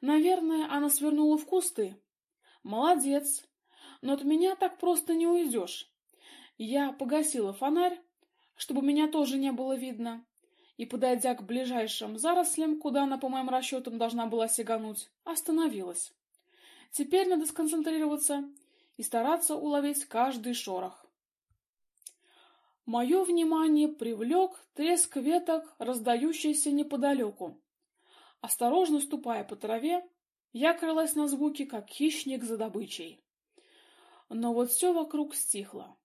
Наверное, она свернула в кусты. Молодец. Но от меня так просто не уйдешь. Я погасила фонарь, чтобы меня тоже не было видно, и, подойдя к ближайшим зарослям, куда она, по моим расчетам, должна была сигануть, остановилась. Теперь надо сконцентрироваться и стараться уловить каждый шорох. Мое внимание привлек треск веток, раздающийся неподалеку. Осторожно ступая по траве, я крылась на звуки, как хищник за добычей. Но вот все вокруг стихло.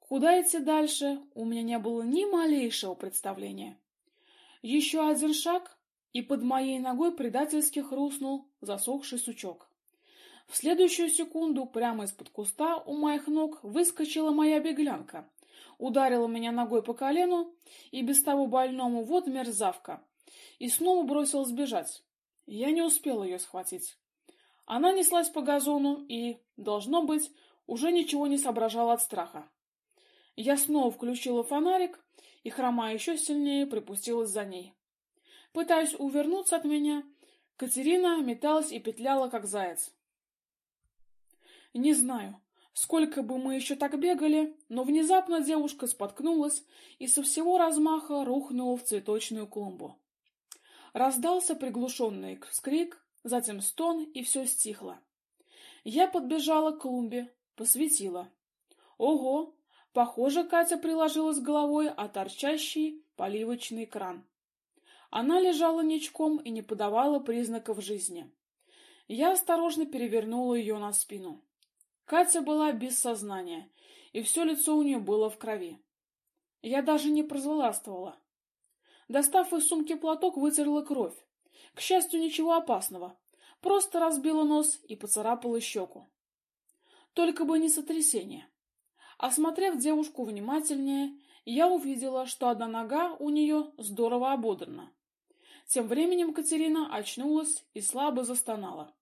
Куда идти дальше, у меня не было ни малейшего представления. Еще один шаг, и под моей ногой предательски хрустнул засохший сучок. В следующую секунду прямо из-под куста у моих ног выскочила моя беглянка, ударила меня ногой по колену и без того больному вот мерзавка и снова бросилась бежать. Я не успел ее схватить. Она неслась по газону и, должно быть, уже ничего не соображала от страха. Я снова включила фонарик и, хромая еще сильнее, припустилась за ней. Пытаясь увернуться от меня, Катерина металась и петляла, как заяц. Не знаю, сколько бы мы еще так бегали, но внезапно девушка споткнулась и со всего размаха рухнула в цветочную клумбу. Раздался приглушенный скрик, затем стон, и все стихло. Я подбежала к клумбе, посветила. Ого! Похоже, Катя приложилась головой о торчащий поливочный кран. Она лежала ничком и не подавала признаков жизни. Я осторожно перевернула ее на спину. Катя была без сознания, и все лицо у нее было в крови. Я даже не прозлорадствовала. Достав из сумки платок, вытерла кровь. К счастью, ничего опасного. Просто разбила нос и поцарапала щеку. Только бы не сотрясение. Осмотрев девушку внимательнее, я увидела, что одна нога у нее здорово ободрана. Тем временем Катерина очнулась и слабо застонала.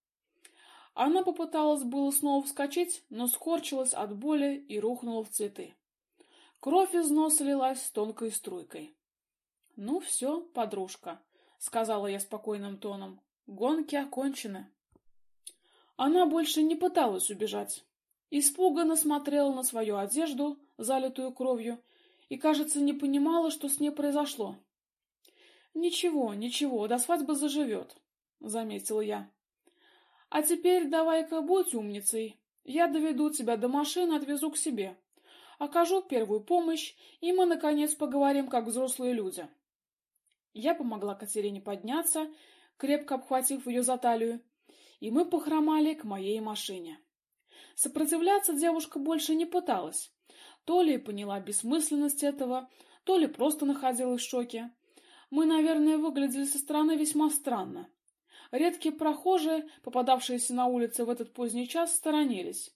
Она попыталась было снова вскочить, но скорчилась от боли и рухнула в цветы. Кровь из носа лилась тонкой струйкой. Ну все, подружка, сказала я спокойным тоном. Гонки окончены. Она больше не пыталась убежать. Испуганно смотрела на свою одежду, залитую кровью, и, кажется, не понимала, что с ней произошло. Ничего, ничего, до свадьбы заживет, — заметил я. А теперь давай-ка будь умницей. Я доведу тебя до машины, отвезу к себе. Окажу первую помощь, и мы, наконец, поговорим, как взрослые люди. Я помогла Катерине подняться, крепко обхватив ее за талию, и мы похромали к моей машине. Сопротивляться девушка больше не пыталась. То ли поняла бессмысленность этого, то ли просто находилась в шоке. Мы, наверное, выглядели со стороны весьма странно. Редкие прохожие, попадавшиеся на улице в этот поздний час, сторонились.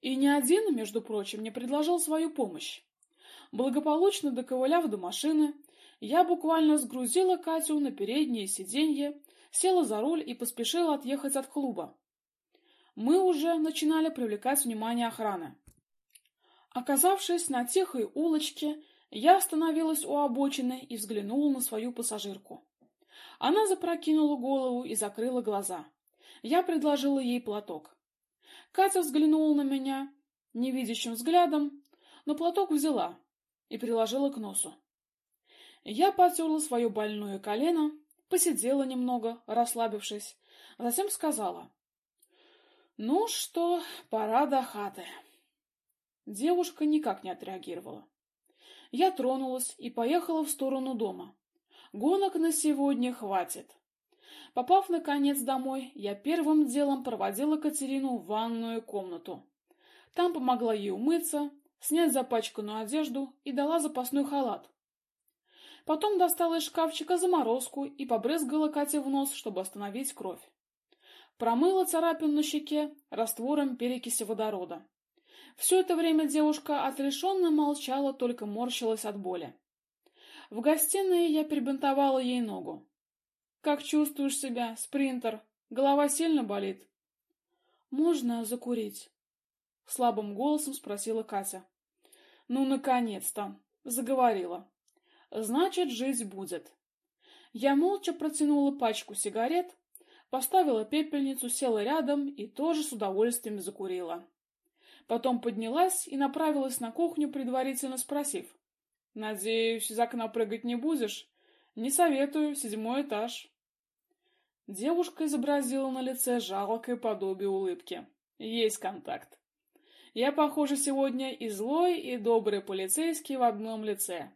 И ни один, между прочим, не предложил свою помощь. Благополучно доковыляв до машины, я буквально сгрузила Катю на переднее сиденье, села за руль и поспешила отъехать от клуба. Мы уже начинали привлекать внимание охраны. Оказавшись на тихой улочке, я остановилась у обочины и взглянула на свою пассажирку. Она запрокинула голову и закрыла глаза. Я предложила ей платок. Катя взглянула на меня невидящим взглядом, но платок взяла и приложила к носу. Я потерла свое больное колено, посидела немного, расслабившись, затем сказала. «Ну что, пора до хаты». Девушка никак не отреагировала. Я тронулась и поехала в сторону дома. Гонок на сегодня хватит. Попав, наконец, домой, я первым делом проводила Катерину в ванную комнату. Там помогла ей умыться, снять запачканную одежду и дала запасной халат. Потом достала из шкафчика заморозку и побрызгала Кате в нос, чтобы остановить кровь. Промыла царапину на щеке раствором перекиси водорода. Все это время девушка отрешенно молчала, только морщилась от боли. В гостиной я перебинтовала ей ногу. Как чувствуешь себя, спринтер? Голова сильно болит? Можно закурить? Слабым голосом спросила Катя. Ну, наконец-то! Заговорила. Значит, жить будет. Я молча протянула пачку сигарет, поставила пепельницу, села рядом и тоже с удовольствием закурила. Потом поднялась и направилась на кухню, предварительно спросив. «Надеюсь, из окна прыгать не будешь? Не советую, седьмой этаж». Девушка изобразила на лице жалкое подобие улыбки. Есть контакт. Я, похоже, сегодня и злой, и добрый полицейский в одном лице.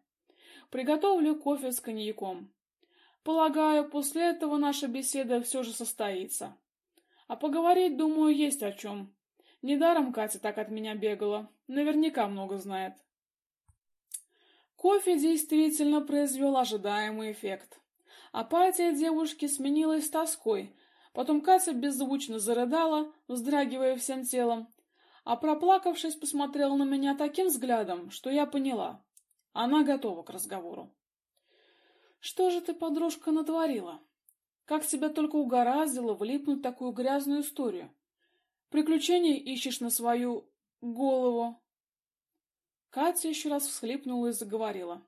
Приготовлю кофе с коньяком. Полагаю, после этого наша беседа все же состоится. А поговорить, думаю, есть о чем. Недаром Катя так от меня бегала. Наверняка много знает. Кофе действительно произвел ожидаемый эффект. Апатия девушки сменилась тоской. Потом Катя беззвучно зарыдала, вздрагивая всем телом, а проплакавшись, посмотрела на меня таким взглядом, что я поняла. Она готова к разговору. Что же ты, подружка, натворила? Как тебя только угораздило влипнуть в такую грязную историю? Приключений ищешь на свою голову. Катя еще раз всхлипнула и заговорила.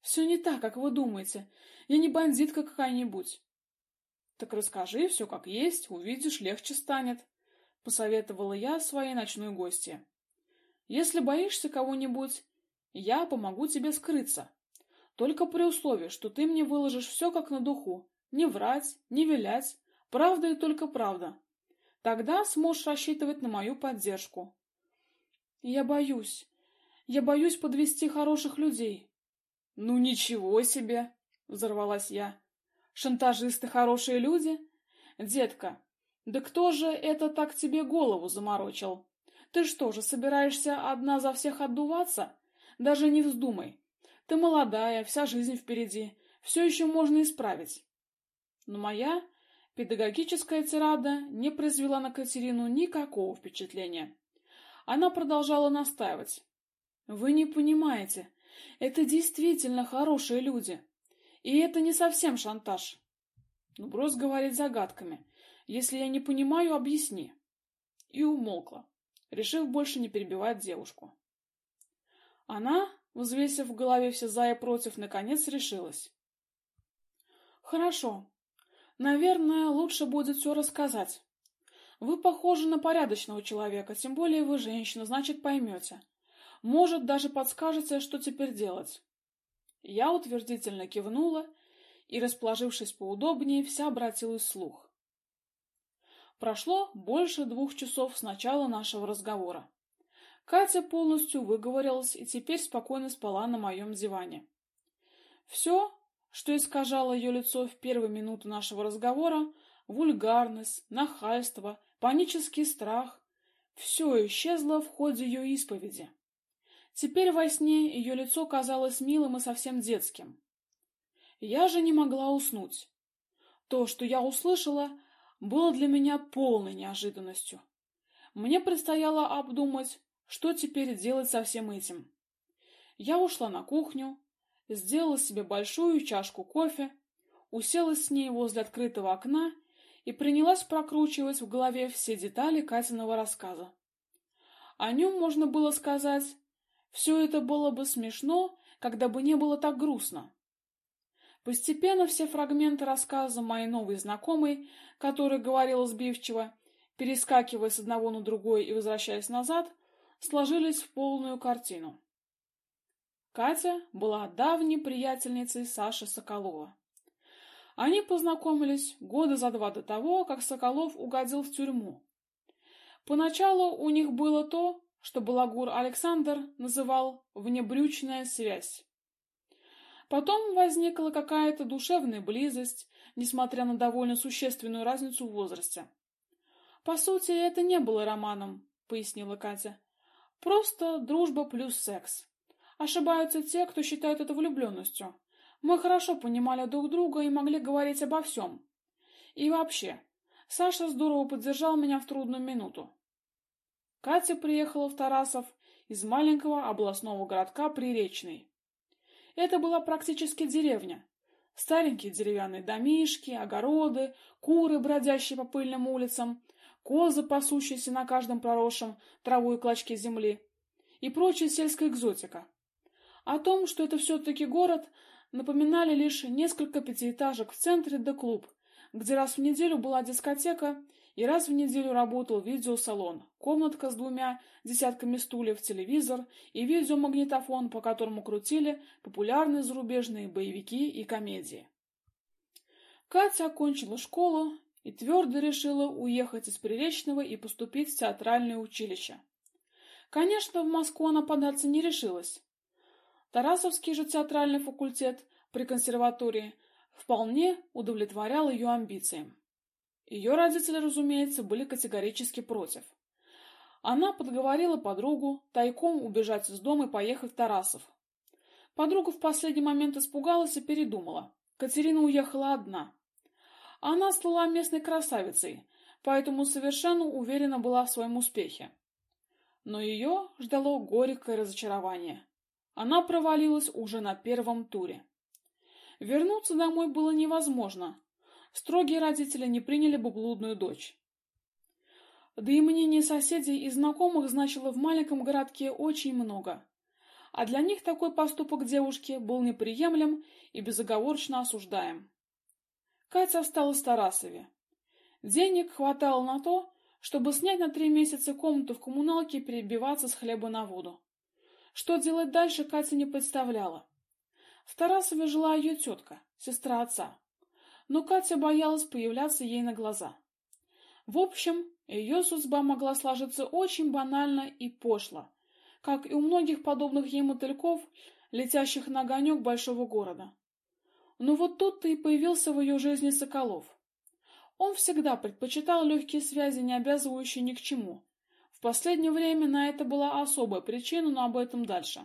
Все не так, как вы думаете. Я не бандитка какая-нибудь. Так расскажи все как есть, увидишь, легче станет, посоветовала я своей ночной гости. Если боишься кого-нибудь, я помогу тебе скрыться. Только при условии, что ты мне выложишь все как на духу. Не врать, не вилять, правда и только правда. Тогда сможешь рассчитывать на мою поддержку. Я боюсь. Я боюсь подвести хороших людей. Ну ничего себе, взорвалась я. Шантажисты хорошие люди? Детка, да кто же это так тебе голову заморочил? Ты что же, собираешься одна за всех отдуваться? Даже не вздумай. Ты молодая, вся жизнь впереди. Все еще можно исправить. Но моя Педагогическая тирада не произвела на Катерину никакого впечатления. Она продолжала настаивать. «Вы не понимаете, это действительно хорошие люди. И это не совсем шантаж. Ну, брось говорить загадками. Если я не понимаю, объясни». И умолкла, решив больше не перебивать девушку. Она, взвесив в голове все за и против, наконец решилась. «Хорошо, Наверное, лучше будет все рассказать. Вы похожи на порядочного человека, тем более вы женщина, значит, поймете. Может, даже подскажете, что теперь делать. Я утвердительно кивнула и, расположившись поудобнее, вся обратилась вслух. Прошло больше двух часов с начала нашего разговора. Катя полностью выговорилась и теперь спокойно спала на моем диване. Все, что искажало ее лицо в первые минуты нашего разговора, вульгарность, нахальство, панический страх, все исчезло в ходе ее исповеди. Теперь во сне ее лицо казалось милым и совсем детским. Я же не могла уснуть. То, что я услышала, было для меня полной неожиданностью. Мне предстояло обдумать, что теперь делать со всем этим. Я ушла на кухню, сделала себе большую чашку кофе, уселась с ней возле открытого окна и принялась прокручивать в голове все детали Катиного рассказа. О нем можно было сказать, все это было бы смешно, когда бы не было так грустно. Постепенно все фрагменты рассказа моей новой знакомой, которая говорила сбивчиво, перескакивая с одного на другой и возвращаясь назад, сложились в полную картину. Катя была давней приятельницей Саши Соколова. Они познакомились года за два до того, как Соколов угодил в тюрьму. Поначалу у них было то, что Балагур Александр называл «внебрючная связь». Потом возникла какая-то душевная близость, несмотря на довольно существенную разницу в возрасте. «По сути, это не было романом», — пояснила Катя. «Просто дружба плюс секс. Ошибаются те, кто считает это влюбленностью. Мы хорошо понимали друг друга и могли говорить обо всем. И вообще, Саша здорово поддержал меня в трудную минуту. Катя приехала в Тарасов из маленького областного городка Приречный. Это была практически деревня. Старенькие деревянные домишки, огороды, куры, бродящие по пыльным улицам, козы, пасущиеся на каждом проросшем траву и клочке земли, и прочая сельская экзотика. О том, что это все-таки город, напоминали лишь несколько пятиэтажек в центре да клуб, где раз в неделю была дискотека и раз в неделю работал видеосалон, комнатка с двумя десятками стульев, телевизор и видеомагнитофон, по которому крутили популярные зарубежные боевики и комедии. Катя окончила школу и твердо решила уехать из Приречного и поступить в театральное училище. Конечно, в Москву она податься не решилась. Тарасовский же театральный факультет при консерватории вполне удовлетворял ее амбициям. Ее родители, разумеется, были категорически против. Она подговорила подругу тайком убежать из дома и поехать в Тарасов. Подруга в последний момент испугалась и передумала. Катерина уехала одна. Она стала местной красавицей, поэтому совершенно уверена была в своем успехе. Но ее ждало горькое разочарование. Она провалилась уже на первом туре. Вернуться домой было невозможно. Строгие родители не приняли бы блудную дочь. Да и мнение соседей и знакомых значило в маленьком городке очень много. А для них такой поступок девушки был неприемлем и безоговорочно осуждаем. Катя осталась в Тарасове. Денег хватало на то, чтобы снять на три месяца комнату в коммуналке и перебиваться с хлеба на воду. Что делать дальше, Катя не представляла. В Тарасове жила ее тетка, сестра отца. Но Катя боялась появляться ей на глаза. В общем, ее судьба могла сложиться очень банально и пошло, как и у многих подобных ей мотыльков, летящих на огонек большого города. Но вот тут-то и появился в ее жизни Соколов. Он всегда предпочитал легкие связи, не обязывающие ни к чему, в последнее время на это была особая причина, но об этом дальше.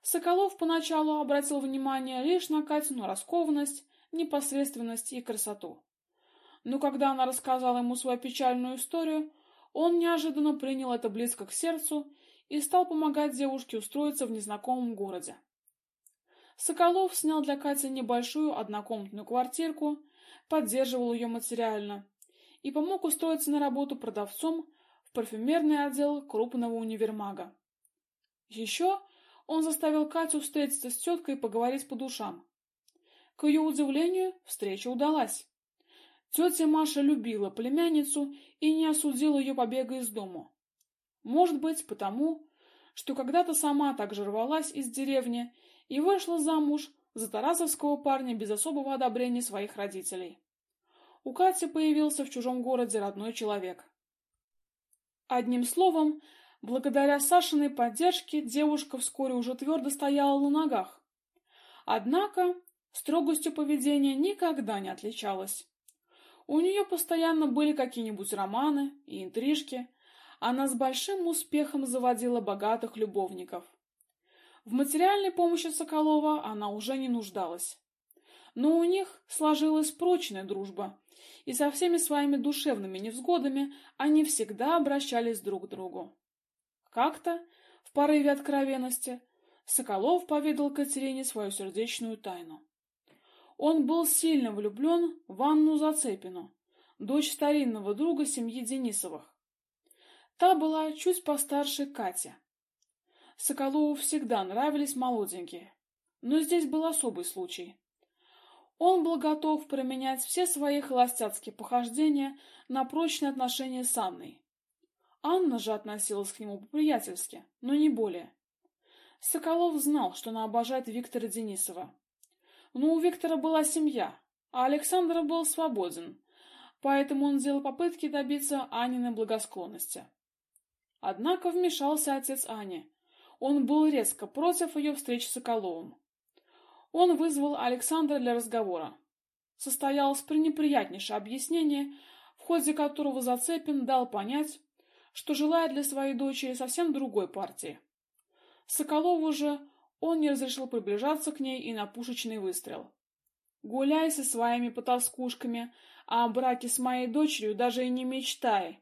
Соколов поначалу обратил внимание лишь на Катину раскованность, непосредственность и красоту. Но когда она рассказала ему свою печальную историю, он неожиданно принял это близко к сердцу и стал помогать девушке устроиться в незнакомом городе. Соколов снял для Кати небольшую однокомнатную квартирку, поддерживал ее материально и помог устроиться на работу продавцом парфюмерный отдел крупного универмага. Еще он заставил Катю встретиться с теткой и поговорить по душам. К ее удивлению, встреча удалась. Тетя Маша любила племянницу и не осудила ее побега из дома. Может быть, потому, что когда-то сама так же рвалась из деревни и вышла замуж за тарасовского парня без особого одобрения своих родителей. У Кати появился в чужом городе родной человек. Одним словом, благодаря Сашиной поддержке девушка вскоре уже твердо стояла на ногах. Однако строгостью поведения никогда не отличалась. У нее постоянно были какие-нибудь романы и интрижки. Она с большим успехом заводила богатых любовников. В материальной помощи Соколова она уже не нуждалась. Но у них сложилась прочная дружба, и со всеми своими душевными невзгодами они всегда обращались друг к другу. Как-то, в порыве откровенности, Соколов поведал Катерине свою сердечную тайну. Он был сильно влюблен в Анну Зацепину, дочь старинного друга семьи Денисовых. Та была чуть постарше Кати. Соколову всегда нравились молоденькие, но здесь был особый случай. Он был готов променять все свои холостяцкие похождения на прочные отношения с Анной. Анна же относилась к нему по-приятельски, но не более. Соколов знал, что она обожает Виктора Денисова. Но у Виктора была семья, а Александр был свободен, поэтому он сделал попытки добиться Аниной благосклонности. Однако вмешался отец Ани. Он был резко против ее встречи с Соколовым. Он вызвал Александра для разговора. Состоялось пренеприятнейшее объяснение, в ходе которого Зацепин дал понять, что желает для своей дочери совсем другой партии. Соколову же он не разрешил приближаться к ней и на пушечный выстрел. Гуляй со своими потаскушками, а о браке с моей дочерью даже и не мечтай.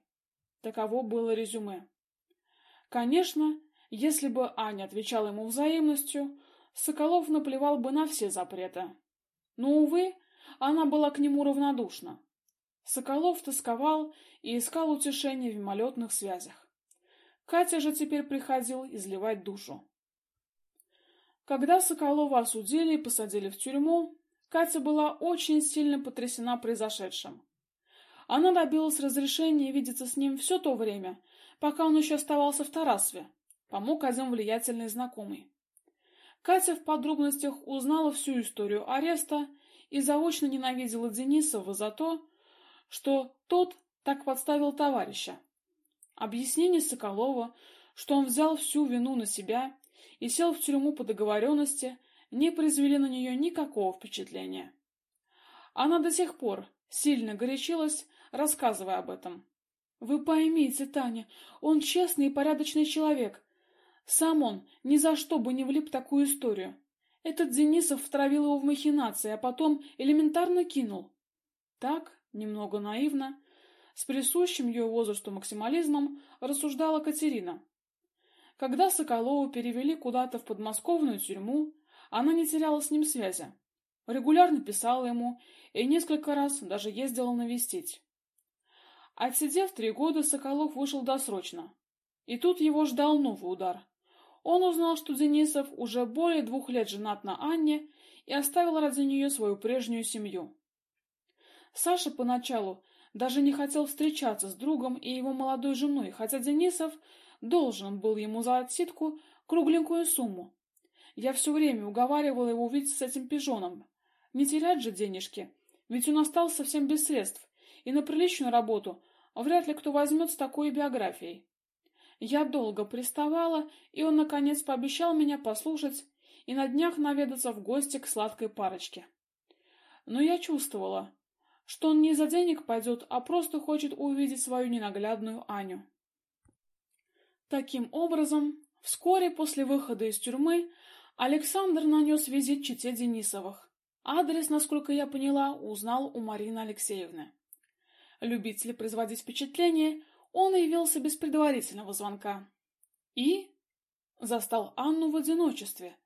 Таково было резюме. Конечно, если бы Аня отвечала ему взаимностью, Соколов наплевал бы на все запреты. Но, увы, она была к нему равнодушна. Соколов тосковал и искал утешения в мимолетных связях. Катя же теперь приходил изливать душу. Когда Соколова осудили и посадили в тюрьму, Катя была очень сильно потрясена произошедшим. Она добилась разрешения видеться с ним все то время, пока он еще оставался в Тарасове, помог один влиятельный знакомый. Катя в подробностях узнала всю историю ареста и заочно ненавидела Денисова за то, что тот так подставил товарища. Объяснение Соколова, что он взял всю вину на себя и сел в тюрьму по договоренности, не произвели на нее никакого впечатления. Она до сих пор сильно горячилась, рассказывая об этом. Вы поймите, Таня, он честный и порядочный человек. Сам он ни за что бы не влип в такую историю. Этот Денисов втравил его в махинации, а потом элементарно кинул. Так, немного наивно, с присущим ее возрасту максимализмом, рассуждала Катерина. Когда Соколову перевели куда-то в подмосковную тюрьму, она не теряла с ним связи. Регулярно писала ему и несколько раз даже ездила навестить. Отсидев три года, Соколов вышел досрочно. И тут его ждал новый удар. Он узнал, что Денисов уже более двух лет женат на Анне и оставил ради нее свою прежнюю семью. Саша поначалу даже не хотел встречаться с другом и его молодой женой, хотя Денисов должен был ему за отсидку кругленькую сумму. Я все время уговаривала его увидеться с этим пижоном. Не терять же денежки, ведь он остался совсем без средств, и на приличную работу вряд ли кто возьмет с такой биографией. Я долго приставала, и он, наконец, пообещал меня послушать и на днях наведаться в гости к сладкой парочке. Но я чувствовала, что он не за денег пойдет, а просто хочет увидеть свою ненаглядную Аню. Таким образом, вскоре после выхода из тюрьмы Александр нанес визит чете Денисовых. Адрес, насколько я поняла, узнал у Марины Алексеевны. Любитель производить впечатление, он явился без предварительного звонка. И застал Анну в одиночестве.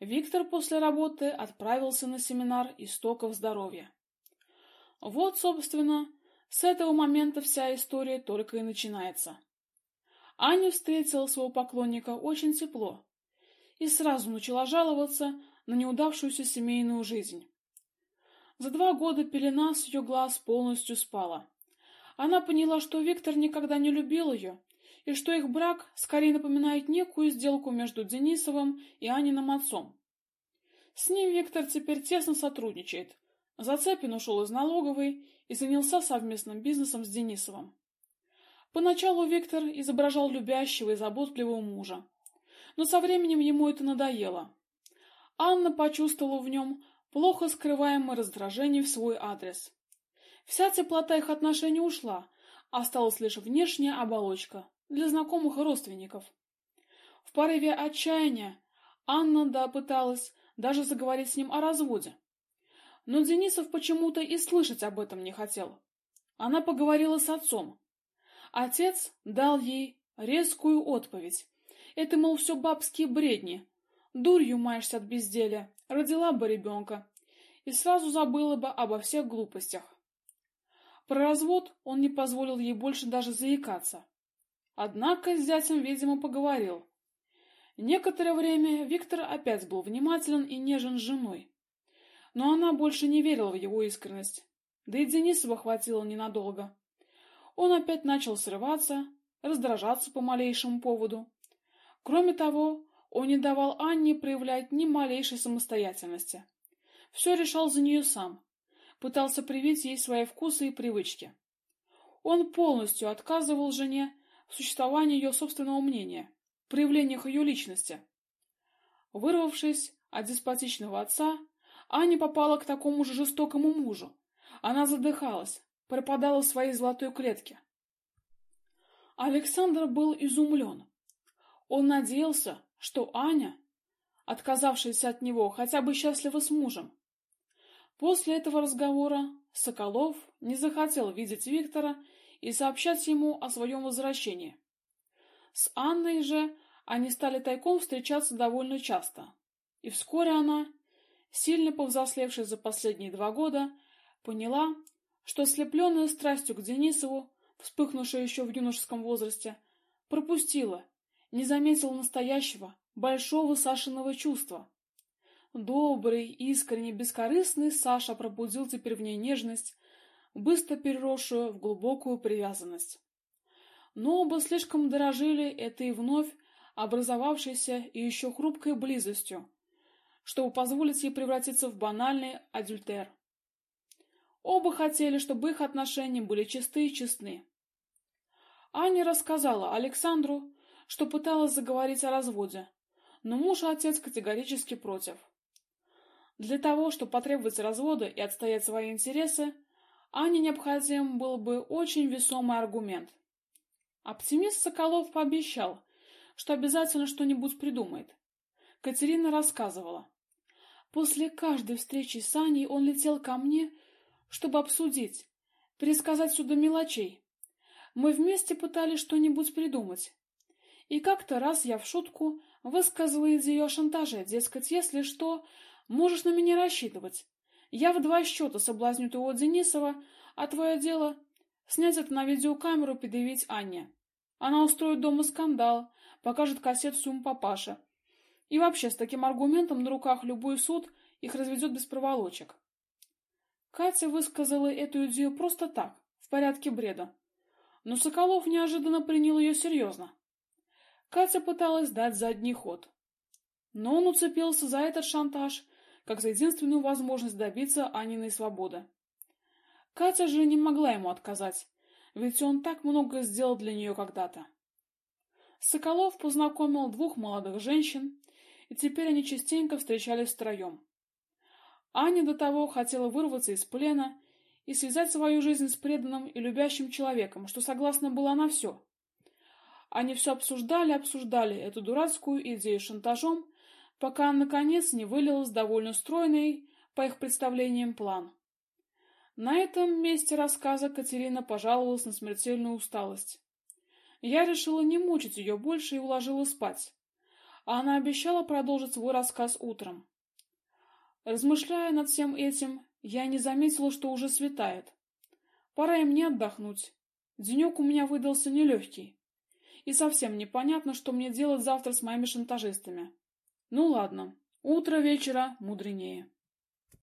Виктор после работы отправился на семинар истоков здоровья. Вот, собственно, с этого момента вся история только и начинается. Аня встретила своего поклонника очень тепло и сразу начала жаловаться на неудавшуюся семейную жизнь. За два года пелена с ее глаз полностью спала. Она поняла, что Виктор никогда не любил ее, и что их брак скорее напоминает некую сделку между Денисовым и Аниным отцом. С ним Виктор теперь тесно сотрудничает. Зацепин ушел из налоговой и занялся совместным бизнесом с Денисовым. Поначалу Виктор изображал любящего и заботливого мужа, но со временем ему это надоело. Анна почувствовала в нем плохо скрываемое раздражение в свой адрес. Вся теплота их отношений ушла, осталась лишь внешняя оболочка для знакомых и родственников. В порыве отчаяния Анна да пыталась даже заговорить с ним о разводе. Но Денисов почему-то и слышать об этом не хотел. Она поговорила с отцом. Отец дал ей резкую отповедь. Это, мол, все бабские бредни. Дурью маешься от безделия, родила бы ребенка. И сразу забыла бы обо всех глупостях. Про развод он не позволил ей больше даже заикаться. Однако с зятем, видимо, поговорил. Некоторое время Виктор опять был внимателен и нежен с женой. Но она больше не верила в его искренность. Да и Денисова хватило ненадолго. Он опять начал срываться, раздражаться по малейшему поводу. Кроме того, он не давал Анне проявлять ни малейшей самостоятельности. Все решал за нее сам, пытался привить ей свои вкусы и привычки. Он полностью отказывал жене в существовании ее собственного мнения, проявлениях ее личности. Вырвавшись от деспотичного отца, Аня попала к такому же жестокому мужу. Она задыхалась, пропадала в своей золотой клетке. Александр был изумлен. Он надеялся, что Аня, отказавшаяся от него, хотя бы счастлива с мужем. После этого разговора Соколов не захотел видеть Виктора и сообщать ему о своем возвращении. С Анной же они стали тайком встречаться довольно часто, и вскоре она, сильно повзрослевшая за последние два года, поняла, что ослепленная страстью к Денисову, вспыхнувшая еще в юношеском возрасте, пропустила, не заметила настоящего, большого Сашиного чувства. Добрый, искренний, бескорыстный Саша пробудил теперь в ней нежность, быстро переросшую в глубокую привязанность. Но оба слишком дорожили этой вновь образовавшейся и еще хрупкой близостью, чтобы позволить ей превратиться в банальный адюльтер. Оба хотели, чтобы их отношения были чисты и честны. Аня рассказала Александру, что пыталась заговорить о разводе, но муж и отец категорически против. Для того, чтобы потребовать развода и отстоять свои интересы, Ане необходим был бы очень весомый аргумент. Оптимист Соколов пообещал, что обязательно что-нибудь придумает. Катерина рассказывала. После каждой встречи с Аней он летел ко мне, чтобы обсудить, пересказать сюда мелочей. Мы вместе пытались что-нибудь придумать. И как-то раз я в шутку высказала идею о шантаже, дескать, если что, можешь на меня рассчитывать. Я в два счета соблазню твоего Денисова, а твое дело — снять это на видеокамеру и предъявить Анне. Она устроит дома скандал, покажет кассету своему папаше. И вообще, с таким аргументом на руках любой суд их разведет без проволочек. Катя высказала эту идею просто так, в порядке бреда. Но Соколов неожиданно принял ее серьезно. Катя пыталась дать задний ход. Но он уцепился за этот шантаж как за единственную возможность добиться Аниной свободы. Катя же не могла ему отказать, ведь он так много сделал для нее когда-то. Соколов познакомил двух молодых женщин, и теперь они частенько встречались втроем. Аня до того хотела вырваться из плена и связать свою жизнь с преданным и любящим человеком, что согласна была на все. Они все обсуждали, обсуждали эту дурацкую идею шантажом, пока, наконец, не вылилось довольно стройный, по их представлениям, план. На этом месте рассказа Катерина пожаловалась на смертельную усталость. Я решила не мучить ее больше и уложила спать. А она обещала продолжить свой рассказ утром. Размышляя над всем этим, я не заметила, что уже светает. Пора и мне отдохнуть. Денек у меня выдался нелегкий. И совсем непонятно, что мне делать завтра с моими шантажистами. Ну ладно, утро вечера мудренее.